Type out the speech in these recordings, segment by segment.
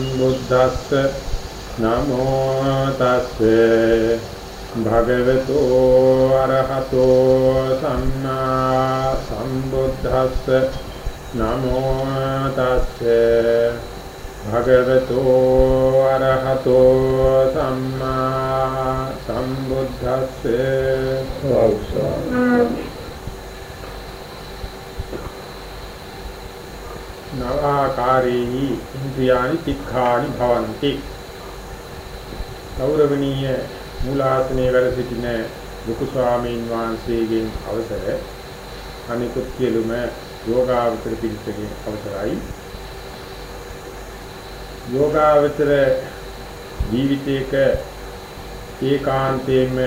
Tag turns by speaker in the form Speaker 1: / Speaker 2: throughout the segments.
Speaker 1: සම්බුද්දස්ස නමෝ තස්සේ භගවතු අරහතෝ සම්මා සම්බුද්දස්ස නමෝ තස්සේ භගවතු අරහතෝ සම්මා සම්බුද්දස්සේ නවාකාරේහි ඉන්ද්‍රියානි තික්ඛානි භවಂತಿ. ගෞරවණීය මූලාසනයේ වැඩ සිටින ලොකු ස්වාමීන් වහන්සේගෙන් අවසර අනිකුත් සියලුම යෝගාවචර පිළිපෙකින් අවසරයි. යෝගාවචර ජීවිතයක ඒකාන්තයෙන්ම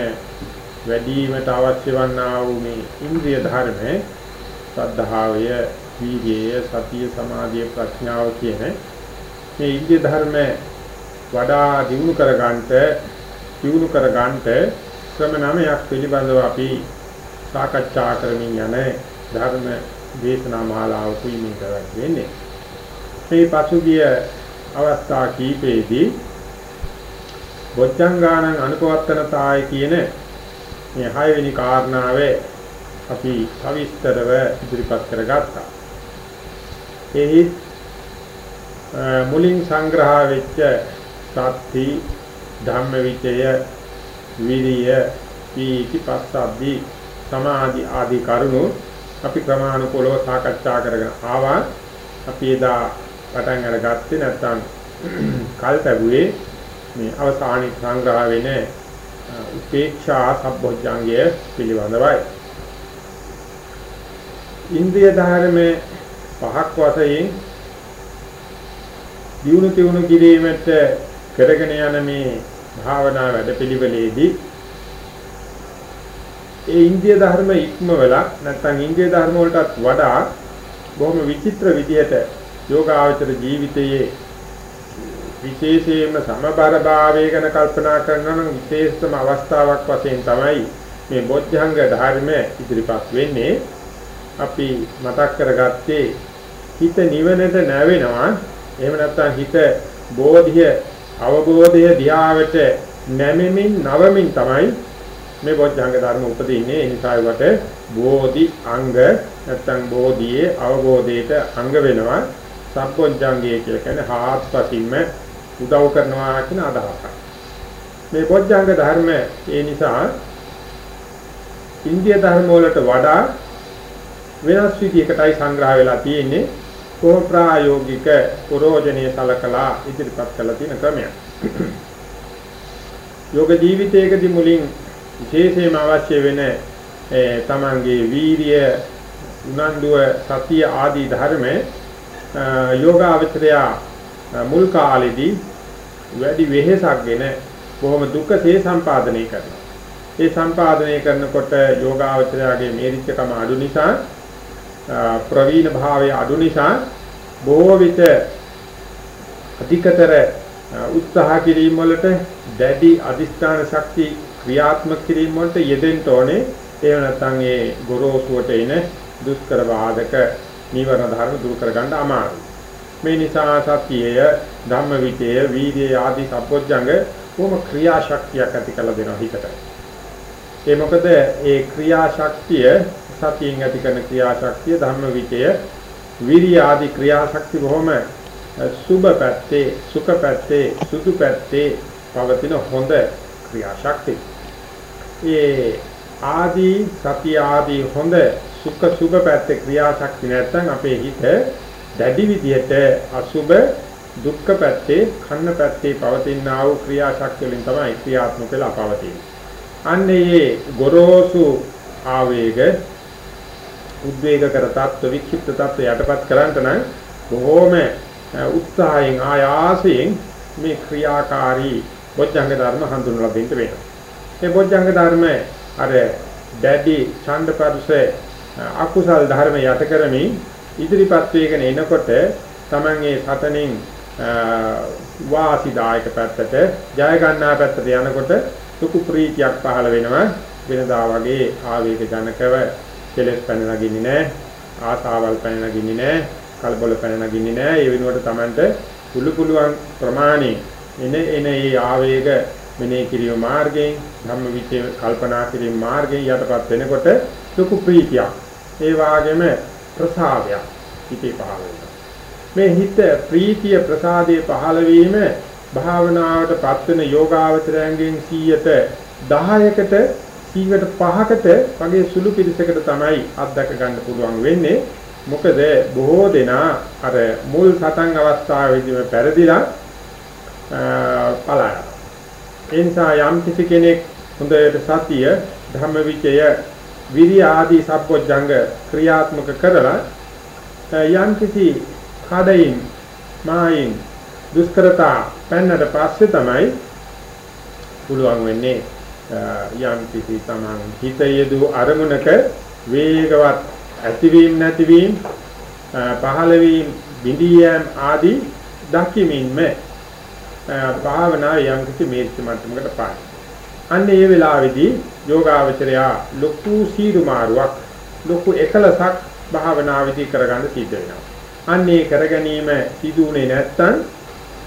Speaker 1: වැඩිවීමට අවශ්‍ය වන්නා වූ මේ ඉන්ද්‍රිය ධර්ම සද්ධාවය වීර්යය සතිය සමාධිය ප්‍රඥාව කියන මේ ඉන්ද්‍රිය ධර්ම වඩා දිනු කර ගන්නට දිනු කර ගන්නට ක්‍රම නමයක් පිළිබඳව අපි සාකච්ඡා කරමින් යන ධර්ම දේශනා මාලාවකුයි මේ කරක් වෙන්නේ. මේ පසුගිය අවස්ථා කීපෙදී බොජ්ජංගානං අනුපවත්තනතාය කියන මේ හයවෙනි කාරණාවේ අපි සවිස්තරව ඉදිරිපත් කරගත්තා. එහි මුලින් සංග්‍රහ වෙච්ච සත්‍ති ධම්මවිචය විරිය පීති පස්සද්ධි සමාධි ආදී කරුණු අපි ක්‍රමානුකූලව සාකච්ඡා කරගෙන ආවා. අපි එදා පටන් අරගත්තේ නැත්නම් කල් පැවුවේ මේ අවසානයේ සංග්‍රහ වෙන උපේක්ෂා සම්බොජ්ජංගය පිළිබඳවයි. ඉන්ද්‍රිය ධර්මයේ පහක් වශයෙන් දියුණු තියුණු කිරීමට කරගෙන යන මේ භාවනා වැඩපිළිවෙලේදී ඒ ඉන්ද්‍රිය ධර්ම ඉක්මවලා නැත්නම් ඉන්ද්‍රිය ධර්ම වලටත් වඩා බොහොම විචිත්‍ර විදිහට යෝගාචර ජීවිතයේ විශේෂයෙන්ම සමබර භාවය ගැන කල්පනා කරනවා නම් විශේෂතම අවස්ථාවක් වශයෙන් තමයි මේ බොද්ධංග ධර්ම ඉදිරිපත් වෙන්නේ. අපි මතක් කරගත්තේ හිත නිවනට නැවෙනවා. එහෙම නැත්නම් හිත බෝධිය අවබෝධය දිහාවට නැමෙමින් නවමින් තමයි මේ බොද්ධංග ධර්ම උපදින්නේ. ඒ නිසා ඒකට බෝධි අංග නැත්නම් බෝධියේ අවබෝධයට අංග වෙනවා. සම්පොඥංගය කියලා කියන්නේ හාත්පසින්ම උදව් කරනවා කියන අදහසයි. මේ බොද්ධංග ධර්ම ඒ නිසා ඉන්දිය ධර්ම වලට වඩා වෙනස් විදිහකටයි සංග්‍රහ වෙලා තියෙන්නේ. කොහොම ප්‍රායෝගික ප්‍රෝජනීය සලකලා ඉදිරිපත් කළ තියෙන ක්‍රමයක්. යෝග ජීවිතයකදී මුලින් විශේෂයෙන්ම අවශ්‍ය වෙන තමන්ගේ වීරිය උනන්දුව සතිය ආදී ධර්ම යෝගාවචරය මුල් කාලෙදී වැඩි වෙහෙසක්ගෙන බොහොම දුකසේ සම්පාදනය කරනවා. ඒ සම්පාදනය කරනකොට යෝගාවචරයාගේ මේරිච්චකම අඩු නිසා ප්‍රවීණ භාවය අඩු නිසා බොහෝ විට අධිකතර උත්සාහ කිරීම වලට දැඩි අදිස්ථාන ශක්තිය ක්‍රියාත්මක කිරීම වලට යෙදෙන්න ඕනේ එහෙම නැත්නම් ඒ ගොරෝසුවට එන දුෂ්කර බාධක නීවරණ ධර්ම දුරු කරගන්න අමාරුයි මේ නිසා සතියය ධම්මවිචය වීර්යය ආදී සම්පොඥංග කොහොම ක්‍රියාශක්තියක් ඇති කළ දෙනවා හිතට ඒ මොකද ඒ ක්‍රියාශක්තිය සතියෙන් ඇති කරන ක්‍රියාශක්තිය ධම්මවිචය විරිය ආදී ක්‍රියාශක්ති බොහොම සුබ පැත්තේ සුඛ පැත්තේ සුදු පැත්තේ පවතින හොඳ ක්‍රියාශක්තිය ඒ ආදී සතිය ආදී හොඳ සුඛ සුභ පැත්තේ ක්‍රියාශක්තිය නැත්නම් අපේ හිත දැඩි විදියට අසුභ දුක්ඛ පැත්තේ කන්න පැත්තේ පවතිනා වූ ක්‍රියාශක්තිය වලින් තමයි ක්‍රියාත්මක වෙලා පවතින්නේ. අන්නේ ගොරෝසු ආවේග උද්වේග කර තත්ත්ව වික්ෂිප්ත තත්ත්ව යටපත් කරන්ට නම් බොහෝම උත්සාහයෙන් ආයාසයෙන් මේ ක්‍රියාකාරී බොජ්ජංග ධර්ම හඳුන්වලා දෙන්න වෙනවා. මේ බොජ්ජංග ධර්ම අර දැඩි ඡන්දපරුස අකුසල් ධර්ම යට කරමින් ඉදිරිපත් වේගෙන එනකොට Tamange සතනින් වාසිදායක පැත්තට ජය ගන්නා පැත්තට යනකොට සුඛ ප්‍රීතියක් පහළ වෙනවා. වෙනදා වගේ ආවේග ජනකව කෙලෙස් පැන නගින්නේ නැහැ. ආසාවල් පැන නගින්නේ නැහැ. කලබල පැන නගින්නේ නැහැ. ඒ වෙනුවට Tamanට පුළු පුළුවන් ප්‍රමාණය එන එන ඒ ආවේග මෙනේ කිරීම මාර්ගයෙන් ධම්ම විචේ කල්පනා කිරීම මාර්ගයෙන් යටපත් වෙනකොට ලොකු ප්‍රීතියක්. ඒ වාගේම ප්‍රසාදයක් හිතේ පහළ වෙනවා. මේ හිත ප්‍රීතිය ප්‍රසාදයේ පහළ වීම භාවනාවට පත්වෙන යෝගාවචරයන්ගෙන් 100ට 10කට 100කට 5කට වගේ සුළු පිරිසකට තමයි අත්දක ගන්න පුළුවන් වෙන්නේ මොකද බොහෝ දෙනා අර මුල් සතන් අවස්ථාවේදීම පෙරදිලා පලාය. ඒ නිසා යම් කිසි කෙනෙක් හොඳට සතිය ධම්මවිචය විරි ආදී සම්පොඥංග ක්‍රියාත්මක කරලා යම් කිසි කඩයින් මායින් දුෂ්කරතා පෙන්නට පස්සේ තමයි පුළුවන් වෙන්නේ යම් කිසි තමන් හිත යෙදු අරමුණක වේගවත් ඇතිවීම නැතිවීම පහළ වීම බිඳියම් ආදී දකිමින්ම භාවනා යම් කිසි මේච්ච මට්ටමකට පාන. අන්න ඒ වෙලාවේදී යෝගාවචරයා ලොකු සීරු මාරුවක් ලොකු එකලසක් භාවනාවේදී කරගන්න සිද්ධ වෙනවා. අන්න ඒ කර ගැනීම සිදුුනේ නැත්තම්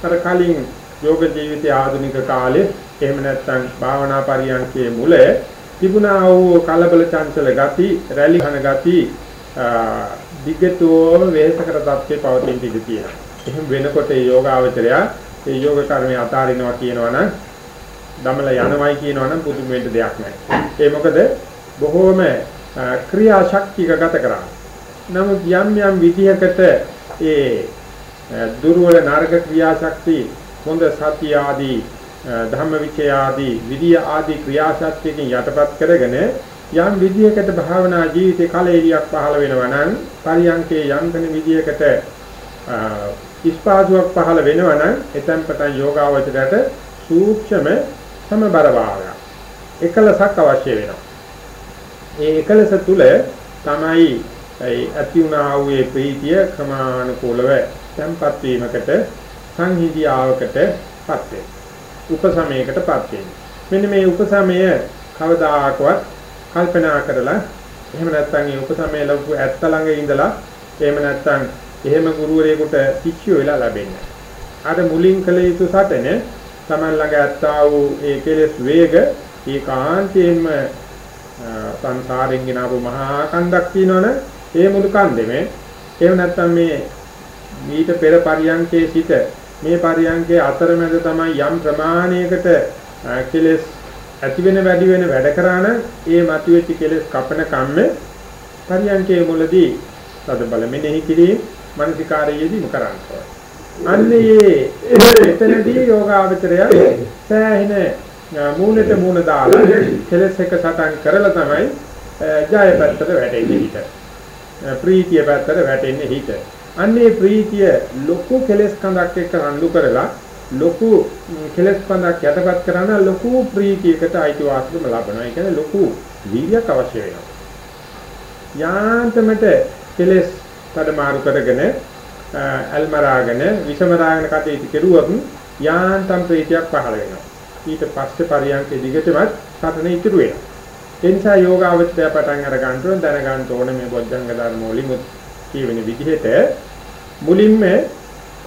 Speaker 1: අර කලින් යෝග ජීවිතයේ ආධුනික කාලේ එහෙම නැත්තම් භාවනා පරියන්කේ මුල තිබුණා වූ කලබල චංචල ගති, රැලි ඝන ගති දිගටම වේසකර තත්ත්වේ පවතින ඉඳී තියෙනවා. එහෙම වෙනකොට ඒ යෝගාවචරය ඒ යෝග කර්මයේ අතාරිනවා කියනවනම් දමල යනවයි කියනවනම් පුදුම වෙන්න දෙයක් නැහැ. ඒ මොකද බොහෝම ක්‍රියාශක්තික ගත කරා. නමුත් යම් යම් විදිහකට ඒ දුර්වල නරක ක්‍රියාශක්තිය හොඳ සතිය ආදී ධම්මවිචය ආදී විරිය ආදී ක්‍රියාශක්තියකින් යටපත් කරගෙන යම් විදියකට භාවනා ජීවිතේ කලෙලියක් පහළ වෙනවා නම් පරියන්කේ යම් කෙන විදියකට ඉස්පාසුවක් පහළ වෙනවා නම් එතෙන් පටන් යෝගාවචරයට සූක්ෂම සමබර භාවයක් එකලසක් අවශ්‍ය වෙනවා. ඒ එකලස තුල තමයි ඇති වුණා වූ ප්‍රීතිය ක්‍රමානුකූලව tempat වීමකට සංහිදියාවකටපත් වෙනවා. උපසමයකටපත් වෙනවා. මෙන්න මේ උපසමය කවදාකවත් කල්පනා කරලා එහෙම නැත්නම් ඒ උපසමය ලොකු ඇත්ත ළඟ ඉඳලා එහෙම නැත්නම් එහෙම ගුරුවරයෙකුට ශිෂ්‍යය වෙලා ලැබෙන්නේ. අර මුලින් කළ යුතු සටන Taman ළඟ ඇත්තා වූ ඒ කෙලෙස් වේග ඒකාන්තයෙන්ම සංසාරෙන් ගෙනාවු මහා කන්දක් තියෙනවනේ ඒ මුළු කන්දෙමේ එහෙම නැත්නම් මේ ඊට පෙර පරියන්කේ සිට මේ පරියන්කේ අතරමැද තමයි යම් ප්‍රමාණයකට කෙලෙස් ඇති වෙන වැඩි වෙන වැඩ කරාන ඒ මතුවෙච්ච කෙලෙස් කපන කම්ම පරියන්කේ මුලදී තද බල මෙනෙහි කිරීම මානසිකාරයේදී කරන්නේ. අන්නේ එතනදී යෝගාවචරය සෑහෙන මූණට මූණ දාලා කෙලෙස් එක සටන් කරලා තමයි ජය පැත්තට වැටෙන්නේ හිත. ප්‍රීතිය පැත්තට වැටෙන්නේ හිත. අන්නේ ප්‍රීතිය ලොකු කෙලෙස් කඳක් එක්ක රණ්ඩු කරලා ලොකු කෙලෙස් කඳක් යටපත් කරන ලොකු ප්‍රීතියකට අයිතිවාසිකම ලබනවා. ඒ කියන්නේ ලොකු වීර්යයක් අවශ්‍ය වෙනවා. යාන්තමට කෙලෙස් මාරු කරගෙන අල්මරාගෙන විෂමරාගෙන කටයුතු කෙරුවොත් යාන්තම් ප්‍රීතියක් පහළ වෙනවා. ඊට පස්සේ පරියන්කේ දිගටමත් සතන ඉතුරු වෙනවා. ඒ නිසා යෝගාවචරය පටන් අර ගන්න ඕන දැනගන්න ඕනේ මේ බොද්ධංග ධර්ම වලින් කියවෙන විදිහට මුලින්ම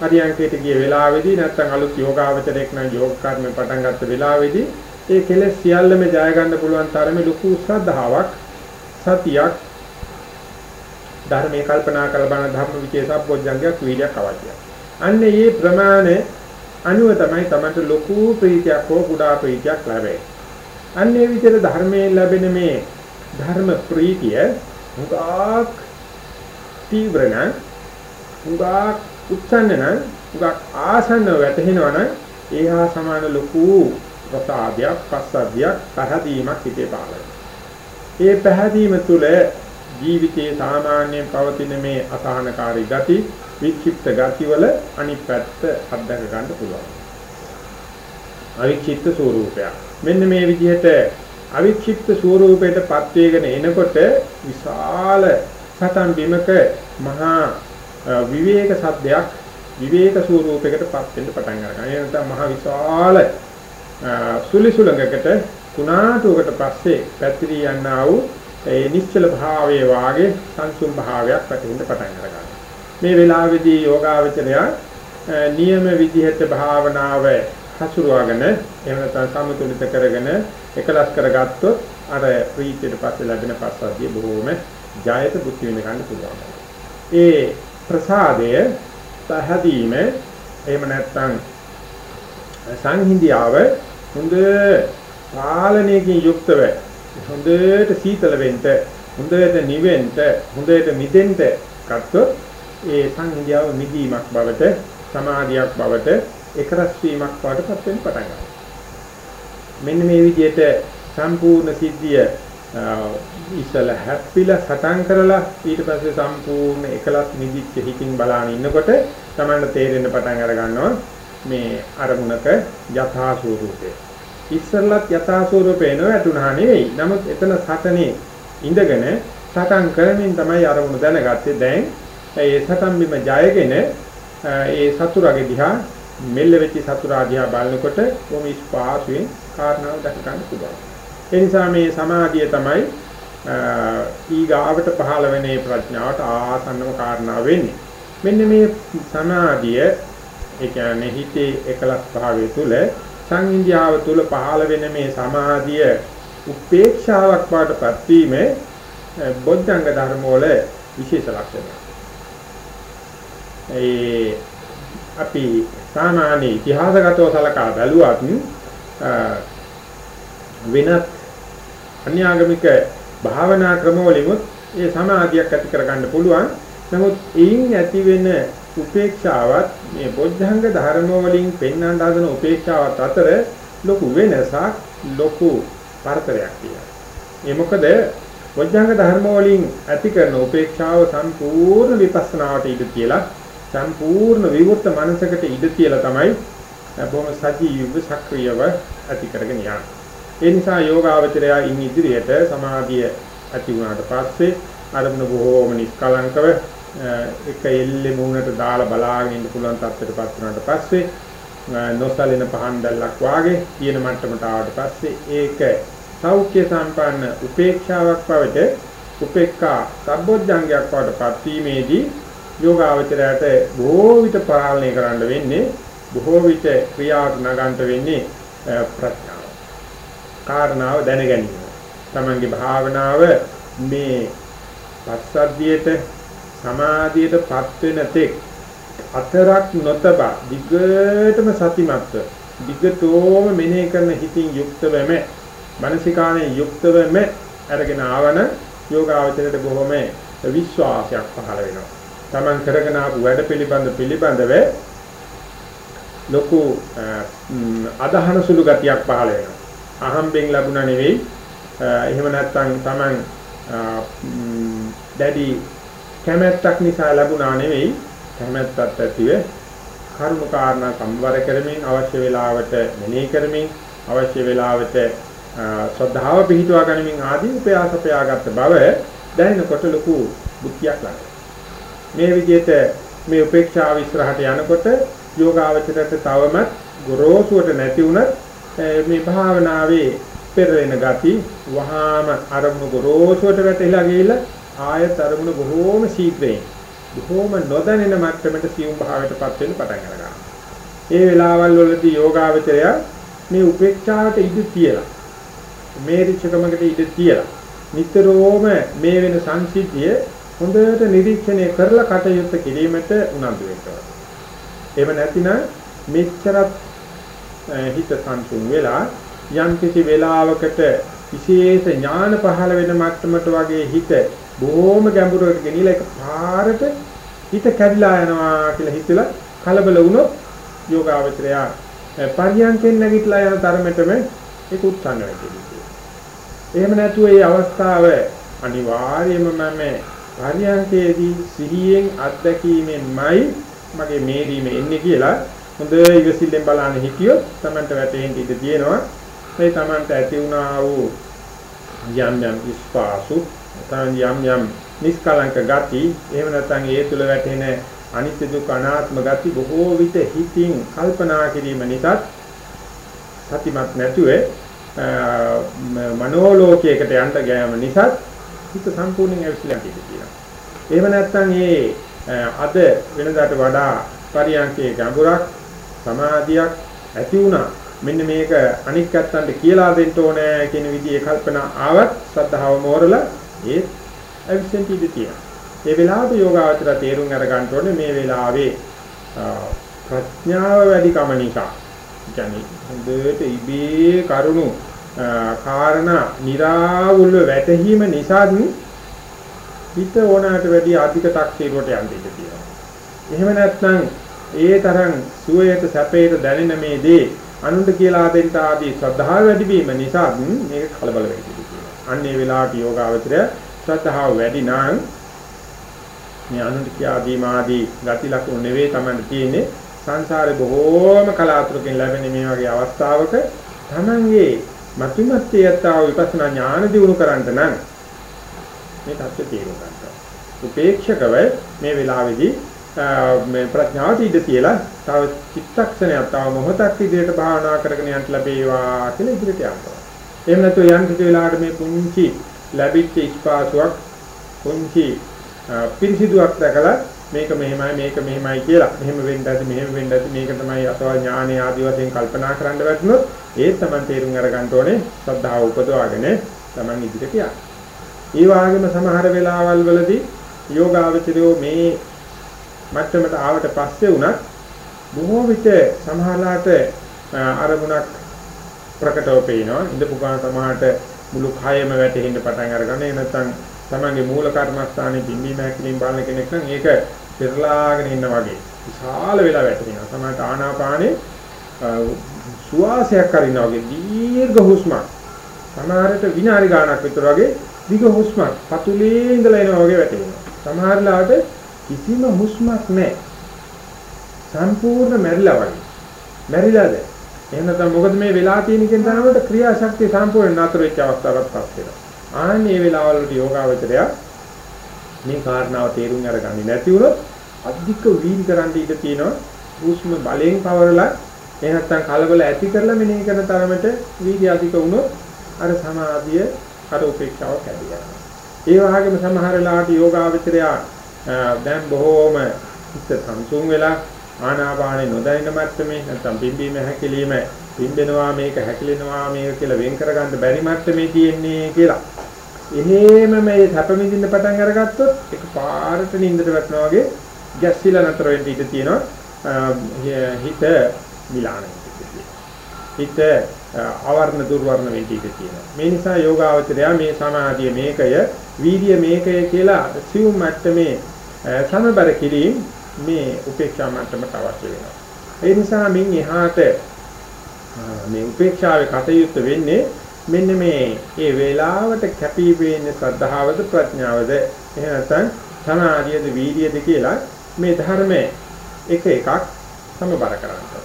Speaker 1: පරියන්කයට ගිය වෙලාවේදී නැත්නම් අලුත් යෝගාවචරයක් නම් යෝග කර්ම පටන් ගත්ත වෙලාවේදී ඒ කෙලෙස් සියල්ලම ජය ගන්න පුළුවන් තරමේ ලොකු ශ්‍රද්ධාවක් සතියක් ධර්මයේ කල්පනා කර බලන ධර්ම විචේසප්පොඥංගයක් වීර්යයක් අවශ්‍යයි. අන්න ඒ ප්‍රමාණය අනුව තමයි තමන්ට ලොකු ප්‍රීතියක් හෝ කුඩා ප්‍රීතියක් ලැබෙන්නේ. අන්න ඒ විදිහට ධර්මයෙන් ලැබෙන මේ ධර්ම ප්‍රීතිය උගාක් තීව්‍ර නම් උගා උත්සන්න නම් උගා ආසන්න වැටෙනවා නම් ඒහා සමාන ලොකු ප්‍රසාදයක් පස්සද්ධියක් පහදීමක් හිතේ පහළ ඒ පහදීම තුළ ජීවිතයේ සාමාන්‍යයෙන් පවතින මේ අසහනකාරී ගති වික්ෂිප්ත ගතිවල අනිත් පැත්ත අත්දක ගන්න පුළුවන්. අවික්ෂිප්ත ස්වરૂපයක්. මෙන්න මේ විදිහට අවික්ෂිප්ත ස්වરૂපයටපත් වේගෙන එනකොට විශාල සතන් බිමක මහා විවේක සද්දයක් විවේක ස්වරූපයකටපත් වෙන්න පටන් ගන්නවා. ඒ නැත්නම් මහා විශාල සුලිසුලඟකට කුණාටුවකට පස්සේ පැතිරී යනා වූ ඒ නිශ්චල භාවයේ වාගේ සංසුම් භාවයක් පැතිරෙන්න පටන් ගන්නවා. මේ වෙලාවේදී යෝගාවචරය නියම විදිහට භාවනාව හසුරුවාගෙන එහෙම නැත්නම් සමතුලිත කරගෙන එකලස් කරගත්තොත් අර ප්‍රීතියට පස්සේ ලැබෙන පස්සද්ධිය බොහෝම ජයත බුද්ධ වෙන ගන්න පුළුවන්. ඒ ප්‍රසාදය සහදීම එහෙම නැත්නම් සංහිඳියාව හොඳ පාලනයකින් යුක්තව හොඳට සීතල වෙන්න හොඳට නිවෙන්න හොඳට මිදෙන්න ගත්තොත් ඒ සංහිඳියාව මිදීමක් බවට සමාධියක් බවට එකරස් වීමක් බවට පත් වෙන්න පටන් ගන්නවා. මෙන්න මේ විදිහට සම්පූර්ණ සිද්ධිය ඉස්සල හැප්පිලා සටන් කරලා ඊට පස්සේ සම්පූර්ණ එකලස් නිදිච්ච හිතින් බලාගෙන ඉන්නකොට තමයි තේරෙන්න පටන් අර ගන්නවා මේ අරමුණක යථා ස්වરૂපය. ඉස්සල්ලත් යථා ස්වરૂපේ නොවැටුණා නෙවෙයි. නමුත් එතන සටනේ ඉඳගෙන සටන් කරමින් තමයි අරමුණ දැනගත්තේ. දැන් ඒ සටන් බිම ජයගෙන ඒ සතුරගේ දිහා මෙල්ල වෙච්ච සතුරා දිහා බලනකොට කොහොම ස්පාසුවෙන් කාරණාව දැක ගන්න පුළුවන්. ඒ නිසා මේ සමාධිය තමයි ඊගාවට පහළ වෙනේ ප්‍රඥාවට ආසන්නම කාරණා වෙන්නේ. මෙන්න මේ සමාධිය ඒ කියන්නේ හිතේ එකලස් භාවය තුළ සංඉන්දියාව තුළ පහළ වෙන මේ සමාධිය උපේක්ෂාවක් වාටපත් වීම බොද්ධංග ධර්ම වල විශේෂ ලක්ෂණයක්. ඒ අපි සාමාන්‍ය ඉතිහාසගතව සලකා බැලුවත් වෙනත් අන්‍යාගමික භාවනා ක්‍රමවලිමුත් ඒ සමාධියක් ඇති කරගන්න පුළුවන්. නමුත් එයින් ඇති වෙන උපේක්ෂාවත් මේ බොද්ධංග ධර්ම වලින් පෙන්වන්න හදන උපේක්ෂාවත් අතර ලොකු වෙනසක් ලොකු පරතරයක් තියෙනවා. ඒ මොකද බොද්ධංග ධර්ම වලින් ඇති කරන උපේක්ෂාව සම්පූර්ණ විපස්සනාවට ඉඳ කියලා සම්පූර්ණ විවෘත මනසකට ඉඳ තියලා තමයි බොහොම සජීවීව සක්‍රියව ඇති කරගෙන යන්නේ. ඒ නිසා යෝගාවචරය ඉන් ඉදිරියට සමාධිය ඇති වුණාට පස්සේ අරමුණ බොහෝම නිස්කලංකව එක එල්ලේ මූණට දාලා බලාගෙන ඉන්න පුළුවන් තත්ත්වයටපත් වුණාට පස්සේ නොසලින පහන් දැල්ලක් වාගේ කියන මට්ටමට ආවට පස්සේ ඒක සෞඛ්‍ය සම්පන්න උපේක්ෂාවක් බවට උපේක්ඛා සම්බොධ්‍යංගයක් බවට පත් වීමේදී යෝගාවචරයට බොහෝ විට පාලනය කරන්න වෙන්නේ බොහෝ විට ක්‍රියාත්මකන්ට වෙන්නේ ප්‍රඥාව. කාරණාව දැන ගැනීම. තමන්ගේ භාවනාව මේ පස්සද්ධියට සමාධියටපත් වෙන තෙක් අතරක් නොතබා දිගටම සතිමත්ව දිගටම මෙනෙහි කරන හිතින් යුක්තවම මානසිකානේ යුක්තවම අරගෙන ආවන යෝගාවචරයට බොහොම විශ්වාසයක් පහළ වෙනවා. Taman කරගෙන ආපු වැඩ පිළිබඳ පිළිබඳව ලොකු අදහන සුළු ගතියක් පහළ වෙනවා. අහම්බෙන් ලැබුණා නෙවෙයි. එහෙම නැත්නම් Taman දැඩි කැමැත්තක් නිසා ලැබුණා නෙවෙයි. කැමැත්තත් ඇතිව කරුණු කාරණා සම්වර කරමින් අවශ්‍ය වෙලාවට මෙනෙහි කරමින් අවශ්‍ය වෙලාවට ශ්‍රද්ධාව පිහිටුවා ගැනීම ආදී උපයාස උපයාගත් බව දැනෙනකොට ලොකු බුද්ධියක් ලබනවා. මේ විදිහට මේ උපේක්ෂාව ඉස්සරහට යනකොට යෝගාවචරයට තවම ගොරෝසුවට නැති වුණත් මේ භාවනාවේ පෙරෙන ගති වහාම අරමුණු ගොරෝසුවට වැටහිලා ගිහිල්ලා ආයත අරමුණු බොහෝම ශීඝ්‍රයෙන් බොහෝම නොදැනෙන මට්ටමට සියුම් භාවයටපත් වෙන්න පටන් ගන්නවා. ඒ වෙලාවල් වලදී යෝගාවචරය මේ උපේක්ෂාවට ඉඳ තියලා මේ ඍචකමකට ඉඳ තියලා නිතරම මේ වෙන සංසිද්ධිය හොඳට නිරීක්ෂණය කරලා කටයුත්ත කිරීමට උනන්දු වෙනවා. එහෙම නැතිනම් මෙච්චරත් හිත සංසුන් වෙලා යම් කිසි වෙලාවකට විශේෂ ඥාන පහළ වෙන මට්ටමට වගේ හිත බොහොම ගැඹුරට ගෙනිලා එක පාරට හිත කැඩිලා යනවා කියලා හිතලා කලබල වුණොත් යෝගාවචරය පරියන්කෙන් නැගිටලා යන තරමටම ඒක උත්සන්න වෙන්නේ. එහෙම නැතුව මේ අවස්ථාව අනිවාර්යයෙන්ම මම පරියන්කේදී සිහියෙන් අත්දැකීමෙන්මයි මගේ මේරීම එන්නේ කියලා හොඳ ඉවසිල්ලෙන් බලන්න හිටියොත් Tamanට වැටෙන්න ඉඩ තියෙනවා මේ Tamanට ඇති වුණා වූ යම් යම් ඉස්පාසු තන් යම් යම් නිස්කලංක ගති එහෙම නැත්නම් ඒ තුල වැටෙන අනිත්‍ය දුක් අනාත්ම ගති බොහෝ විට හිතින් කල්පනා කිරීම නිසා සතිමත් නැතුව මනෝලෝකයකට යන්න ගෑම නිසා හිත සම්පූර්ණයෙන් ඇවිස්සලා තියෙනවා. එහෙම නැත්නම් මේ අද වෙනදාට වඩා පරියන්කේ ගැඹුරක් සමාධියක් ඇති වුණා. මෙන්න මේක අනික් අත්තන්ට කියලා දෙන්න ඕනේ කියන විදිහේ කල්පනා ආවත් සද්ධාව මෝරලා ඒ අවිසෙන් ඉඳී ඒ වෙලාවට යෝගාවචර තේරුම් අර ගන්න ඕනේ මේ වෙලාවේ ප්‍රඥාව වැඩි කම නිසා. කියන්නේ හොඳට ඉබේ කරුණු කාරණා निराවුල්ව වැටහීම නිසා හිත ඕනකට වැඩි අධික තක්සේරුවට යන්න ඉඩ තියෙනවා. එහෙම නැත්නම් ඒ තරම් සුවයට සැපයට දැනෙන මේ දේ අනුන්ට කියලා දෙන්න ආදී ශ්‍රද්ධාව වැඩි වීම නිසා මේක කලබල වෙයි කියනවා. අන්න ඒ වෙලාවට යෝගාවචරය ශ්‍රද්ධාව වැඩි නම් මේ අනුන්ට කියා දීම ආදී ගති ලක්ෂණ නෙවෙයි තමයි තියෙන්නේ. සංසාරේ බොහෝම කලාතුරකින් ලැබෙන මේ වගේ අවස්ථාවක තමන්ගේ මතුමත්යේ යතාව විපස්සනා ඥාන දිනු කරන්ට නම් මේ தත්ත්වය තේරුම් ගන්නවා. උපේක්ෂකව මේ වෙලාවේදී මේ ප්‍රඥාවට ඉඳ තියලා තව චිත්තක්ෂණයක් තව මොහොතක් ඉදිරියට භාවනා කරගෙන යන්න ලැබේවා කියලා ඉදිරියට යනවා. එහෙම නැත්නම් යම් කිසි වෙලාවකට මේ පුංචි ලැබිච්ච ස්පාසුවක් පුංචි පිරිසිදුවක් දැකලා මේක මෙහෙමයි මේක මෙහෙමයි කියලා මෙහෙම වෙන්න ඇති මෙහෙම වෙන්න ඇති මේක තමයි අසවල් ඥානය ආදි වශයෙන් කල්පනා කරන්න වැටුනොත් ඒත් තමයි තේරුම් අරගන්න ඕනේ ශ්‍රද්ධාව උපදවාගෙන තමන් ඉදිරියට යන්න. ඒ වගේම සමහර වෙලාවල් වලදී යෝගාවචරයෝ මේ මට්ටමට ආවට පස්සේ උනත් බොහෝ විට සමහරලාට අරමුණක් ප්‍රකටව පේනවා ඉඳපු ගමන් සමහරට මුළු කයම වැටෙන්න පටන් අරගන්න නැත්නම් තමන්ගේ මූල කර්මස්ථානයේ බිම්බීම හැකිලින් බලන කෙනෙක් නම් ඒක පෙරලාගෙන ඉන්න වගේ විශාල වෙලා වැටෙනවා. සමහරට ආනාපානේ සුවාසයක් කරිනා වගේ දීර්ඝ හුස්මක්. සමහරට විනාඩි ගාණක් විතර වගේ දිග හුස්මක් පතුලේ ඉඳලා එනවා වගේ වැටෙනවා. සමහරලාට කිසිම හුස්මක් නැහැ. සම්පූර්ණ මැරිලා වගේ. මැරිලාද? එහෙම නැත්නම් මොකද මේ වෙලා තියෙන කෙන තරමට ක්‍රියාශක්තිය සම්පූර්ණ නතර වෙච්ච අවස්ථාවක් පස් වෙනවා. ආන්නේ වෙලාවල් වලට යෝගාවචරය මේ කාරණාව තේරුම් අරගන්නේ නැති වුණොත් අධික වීල් කරන්න ඉඩ තියෙනවා හුස්ම බලෙන් පවරලා එහෙ නැත්නම් කලබල ඇති කරලා මෙනෙහි කරන තරමට වීර්ය අධික වුණොත් අර සමාධිය අර උපේක්ෂාව කැඩිලා ඒ වගේම සමහර වෙලාවට යෝගාවචරය දැන් බොහෝම හිත සංසුන් වෙලා ආනාපානෙ නොදැනෙන මට්ටමේ නැත්නම් පිම්බීම හැකිලිම පිම්බෙනවා මේක හැකිලෙනවා මේක කියලා වෙන් කරගන්න බැරි මට්ටමේ තියෙන්නේ කියලා. එහෙම මේ සැප විඳින්න පටන් අරගත්තොත් ඒක පාරට නින්දට වැටෙනවා වගේ ගැස්සිලා නතර වෙන්න ඉඩ තියෙනවා. හිත මිලාන හිත අවර්ණ දුර්වර්ණ වෙන්න ඉඩ තියෙනවා. මේ නිසා යෝගාවචරය මේ සමාධිය මේකය, වීර්ය මේකය කියලා සිව් මට්ටමේ සමබර කිරීම මේ උපේක්ෂා මට්ටමට අවශ්‍ය වෙනවා. ඒ නිසා මින් එහාට මේ උපේක්ෂාවේ කටයුත්ත වෙන්නේ මෙන්න මේ ඒ වේලාවට කැපී පෙනෙන ශ්‍රද්ධාවද ප්‍රඥාවද එහෙම නැත්නම් සමාධියද වීර්යද කියලා මේ ධර්ම එක එකක් සමබර කරගන්නවා.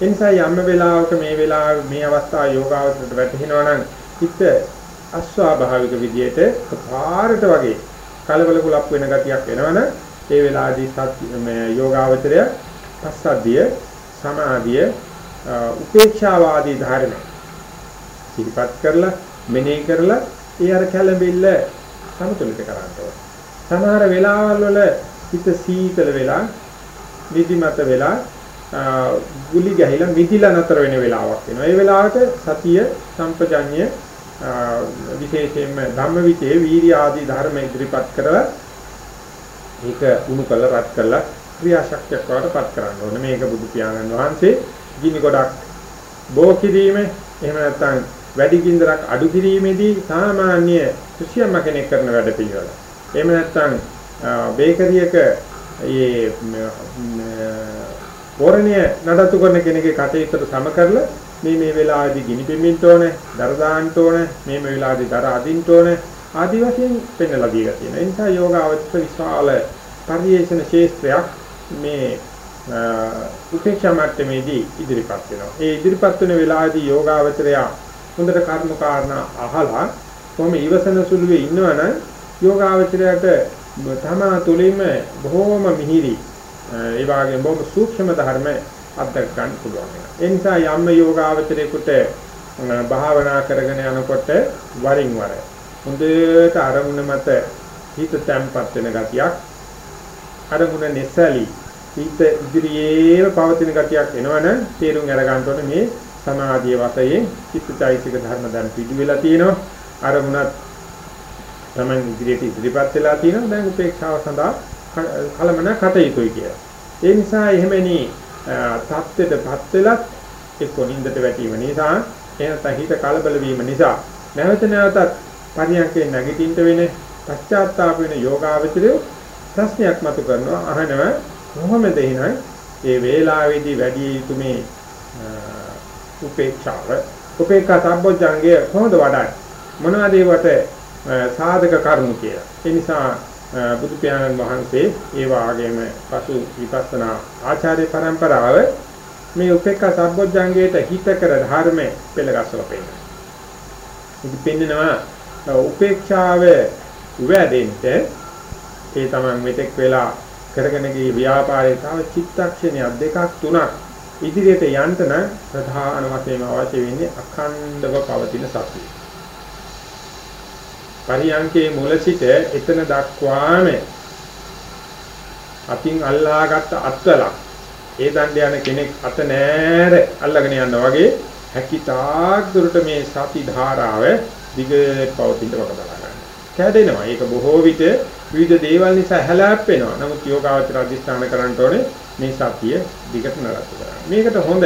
Speaker 1: ඒ නිසා යම් වෙලාවක මේ වෙලාව මේ අවස්ථාව යෝගාවචරයට වැටෙනවා නම් හිත අස්වාභාවික විදියට පාරට වගේ කලබල කුලප් වෙන ගතියක් එනවනම් ඒ වෙලාවේදී සත්‍ය මේ යෝගාවචරය පස්සද්ධිය සමාධිය උපේක්ෂාවාදී ධර්ම සිහිපත් කරලා මෙනෙහි කරලා ඒ අර කැළඹිල්ල සමතුලිත කරන්න සමහර වෙලාවල් වල හිත සීතල වෙලා නිදිමත වෙලා ගුලි ගැහිලා මිදිලා නතර වෙන වෙලාවක් වෙනවා. ඒ වෙලාවට සතිය සම්පජඤ්ඤය විශේෂයෙන්ම ධම්මවිචේ වීර්ය ආදී ධර්ම ඉදිරිපත් කරලා ඒක උණු කළ රත් කළා ක්‍රියාශක්තියක් වඩපත් කරන්න ඕනේ. මේක බුදු පියාණන් වහන්සේ ගිනි ගොඩක් බෝ කිරීම එහෙම නැත්නම් වැඩි ගින්දරක් අඩු කිරීමේදී සාමාන්‍ය කුසියම්ම කෙනෙක් කරන වැඩ පිළිවෙල. එහෙම නැත්නම් බේකරියක ඒ පෝරණිය නඩත්තු කරන කෙනෙක්ගේ කටයුත්තට සම කරලා මේ මේ වෙලාවේදී ගිනි පෙමින්ට ඕනේ, දර දාන්න ඕනේ, මේ මේ වෙලාවේදී දර අදින්න ඕනේ ආදි වශයෙන් පෙන්වලා දීලා තියෙනවා. ඒ නිසා යෝග අවශ්‍ය විශාල පරිේශන ශේත්‍රයක් මේ උපේක්ෂා මට්ටමේදී ඉදිරිපත් වෙනවා. ඒ ඉදිරිපත් වෙන වෙලාවේදී යෝගාවචරය හොඳට කර්ම කාරණා අහලා කොහොම ඉවසන සුළුවේ ඉන්නවනම් යෝගාවචරයට තමා තුළින්ම බොහෝම මිහිරි ඒ වගේම බොහොම සූක්ෂම ධර්ම අත්දැක ගන්න පුළුවන් වෙනවා. ඒ නිසා යම් යෝගාවචරයකට භාවනා කරගෙන යනකොට වරින් වර හොඳට අරමුණ මත හිත තැම්පත් වෙන ගතියක් අරමුණ නැසලී හිත ඉදිරියේම පවතින ගතියක් එනවනම් තේරුම් අරගන්න ඕනේ මේ සමාධිය වශයෙන් චිත්තචෛසික ධර්ම දැන් පිටු වෙලා තියෙනවා අරමුණත් Taman ඉදිරියට ඉදිරිපත් වෙලා තියෙනවා දැන් උපේක්ෂාව සඳහා කලමන කටයුතුයි කියලා. ඒ නිසා එහෙමනි தත්ත්වයටපත් වෙලත් එක්ක නින්දට වැටීම නිසා එහෙනම් හිත කලබල වීම නිසා නැවත නැවතත් පරියන්කේ නැගිටින්න වෙන පශ්චාත්තාප වෙන යෝගාවචරය ප්‍රශ්නයක් මතු කරනවා. අහනව කොහොමද එහෙනම් ඒ වේලාවේදී වැඩි යුතු මේ උපේක්ෂාව? උපේක්ඛා සම්බොජ්ජංගය කොහොමද වඩන්නේ? මොනවද ඒවට සාධක කරුණු කියලා? ඒ නිසා බුදු පියාණන් වහන්සේ ඒ වාගේම පසු විපස්සනා ආචාර්ය પરම්පරාව මේ උපේක්ඛා සම්බොජ්ජංගයට හිතකර ධර්මයේ පෙළගස්සලා පෙන්නනවා. ඉතින් පෙන්නනවා උපේක්ෂාව වැඩෙන්න ඒ තමයි මෙතෙක් වෙලා කරගෙන ගිය ව්‍යාපාරයේ තව චිත්තක්ෂණයක් දෙකක් තුනක් ඉදිරියට යන්න නම් ප්‍රධාන වශයෙන්ම අවශ්‍ය වෙන්නේ අඛණ්ඩව පවතින සතිය. පරියංකේ මුල සිට එතන දක්වාම අතින් අල්ලාගත් අත්වලක් ඒ දණ්ඩ යන කෙනෙක් අත නෑර අල්ලගෙන යනවා වගේ හැකිතාක් දුරට මේ සති ධාරාව දිගට පවතින බව බලන්න. කැඩෙනවා. ඒක බොහෝ විට විවිධ දේවල් නිසා හැලැප්පෙනවා. නමුත් යෝගාවචර අධිෂ්ඨාන කරන්න ඕනේ මේ සතිය දිගට නරත්තු කරන්න. මේකට හොඳ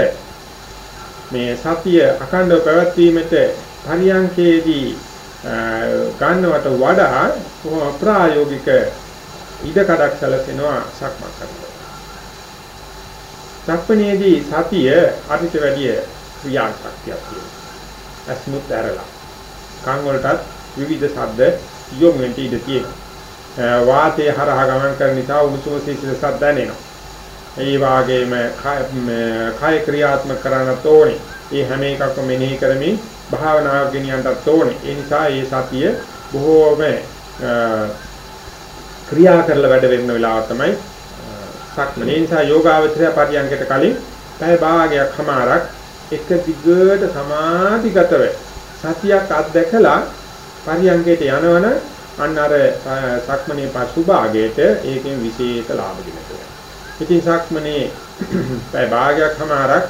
Speaker 1: මේ සතිය අඛණ්ඩව පැවැත්වීමට පරියංකේදී ගන්නවට වඩා ප්‍රායෝගික ඉඩකඩක් සැලසෙනවා සක්මන් කරනවා. සක්මණේදී සතිය අරිට වැඩිය ක්‍රියාශක්තියක් තියෙනවා. අස්මුත් ඇරලා. කන් වලටත් විවිධ ශබ්ද යොමු වෙන්න ඉඩ තියෙනවා. වාතයේ හරහා ගමන් කරන නිසා උණුසුම සීතල ශබ්ද දැනෙනවා. ඒ වාගේම කාය ක්‍රියාත්මක කරන්නත් ඕනේ. ඒ හැම එකක්ම මෙනෙහි කරමින් භාවනාව ගෙනියන්නත් ඕනේ. ඒ නිසා මේ සතිය බොහෝම ක්‍රියා කරලා වැඩ වෙන්න වෙලාව තමයි සක්මනේ නිසා යෝගාවචරය පරියන්කට කලින් පැය භාගයක් හමාරක් එක දිගට සමාධිගතව සතියක් අත්දැකලා පරියන්කයට යනවන අන්න අර සක්මනේ පසු භාගයට ඒකෙන් විශේෂ ලාභ දෙනවා. ඉතින් සක්මනේ පැය භාගයක් හමාරක්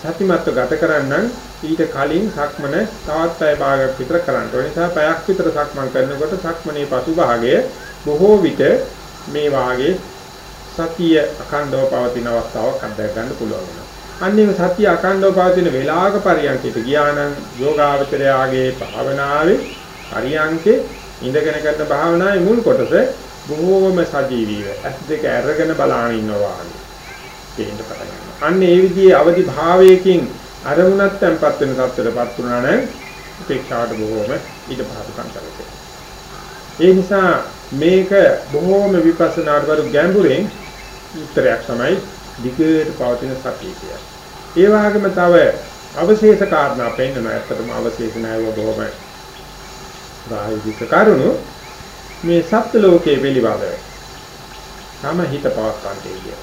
Speaker 1: සතිමත්ව ගත කරන්න ඊට කලින් සක්මන තවත් පැය භාගයක් විතර කරන්න ඕන නිසා පැයක් විතර සක්මන් කරනකොට සක්මනේ පසු භාගය බොහෝ විට මේ වාගේ සතිය අඛණ්ඩව පවතින අවස්ථාවක් අත්දැක ගන්න පුළුවන් වෙනවා. අන්නේම සතිය අඛණ්ඩව පවතින වේලාවක පරියන්කයට ගියා නම් යෝගාවචරයාගේ භාවනාවේ පරියන්කේ ඉඳගෙන කරන භාවනාවේ මුල් කොටස බොහෝම සජීවීව ඇස් දෙක අරගෙන බලාගෙන ඉන්නවා වගේ. තේින්න පටන් ගන්නවා. අන්න ඒ විදිහේ අවදි භාවයකින් අරමුණත් tempat වෙන තත්ත්වයටපත් වුණා නම් උපේක්ෂාවට බොහෝම ඊට පහසුකම් කරගන්නවා. ඒ නිසා මේක බොහෝම විපස්සනාට වරු ගැඹුරෙන් උත්තරයක් තමයි දිගට පවතින සතිය කියන්නේ. ඒ වගේම තව අවශේෂ කාරණා පෙන්වන ඇත්තටම අවශේෂ නැයව බොහොම ප්‍රායෝගික කරුණු මේ සත්ත්ව ලෝකයේ පිළිබඳව තම හිත පවත්වන්නේ කිය.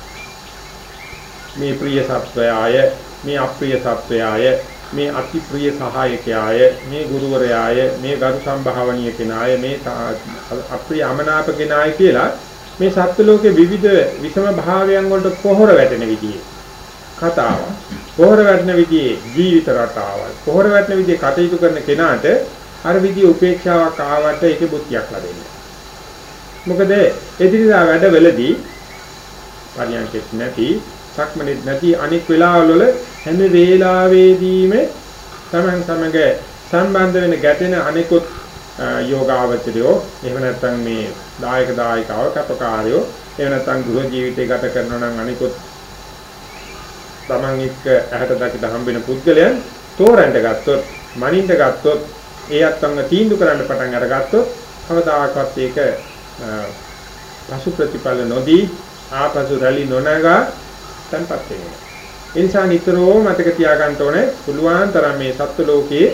Speaker 1: මේ ප්‍රිය සත්වයාය මේ අප්‍රිය සත්වයාය මේ අති ප්‍රිය සහායකයාය මේ ගුරුවරයාය මේ ගරු සම්භාවනීය කෙනාය මේ අප්‍රිය අමනාප කෙනාය කියලා මේ සත්ත්ව ලෝකයේ විවිධ විෂම භාවයන් වලට පොහොර වැටෙන විදිහේ කතාවක්. පොහොර වැටෙන විදිහේ ජීවිත රටාවක්. පොහොර වැටෙන විදිහේ කටයුතු කරන කෙනාට අර විදිහ උපේක්ෂාවක් ආවට ඒකේ බුද්ධියක් ලැබෙන්නේ. මොකද එදිනදා වැඩවලදී පරියන්කෙත් නැති, සක්මනෙත් නැති අනික් වෙලාවවල හැම වේලාවෙදීම තමන් සමග සම්බන්ධ වෙන ගැටෙන අනිකුත් යෝගාවචරයෝ එහෙම නැත්නම් මේ දායක දායිකාව කපකාරයෝ එහෙම නැත්නම් ගෘහ ජීවිතය ගත කරනවා නම් අනිකුත් තමන් එක්ක ඇහැට දකිට හම්බෙන පුද්ගලයන් තෝරන්න ගත්තොත් මනින්න ගත්තොත් ඒ අත්ංග තීන්දුව කරන්න පටන් අරගත්තොත් කවදාකවත් ඒක පසු ප්‍රතිඵල නොදී ආපසු රැලි නොනගා තන්පත් වෙනවා. ඒ නිසා නිතරම මතක තියාගන්න ඕනේ පුළුවන් තරම් මේ සත්ත්ව ලෝකයේ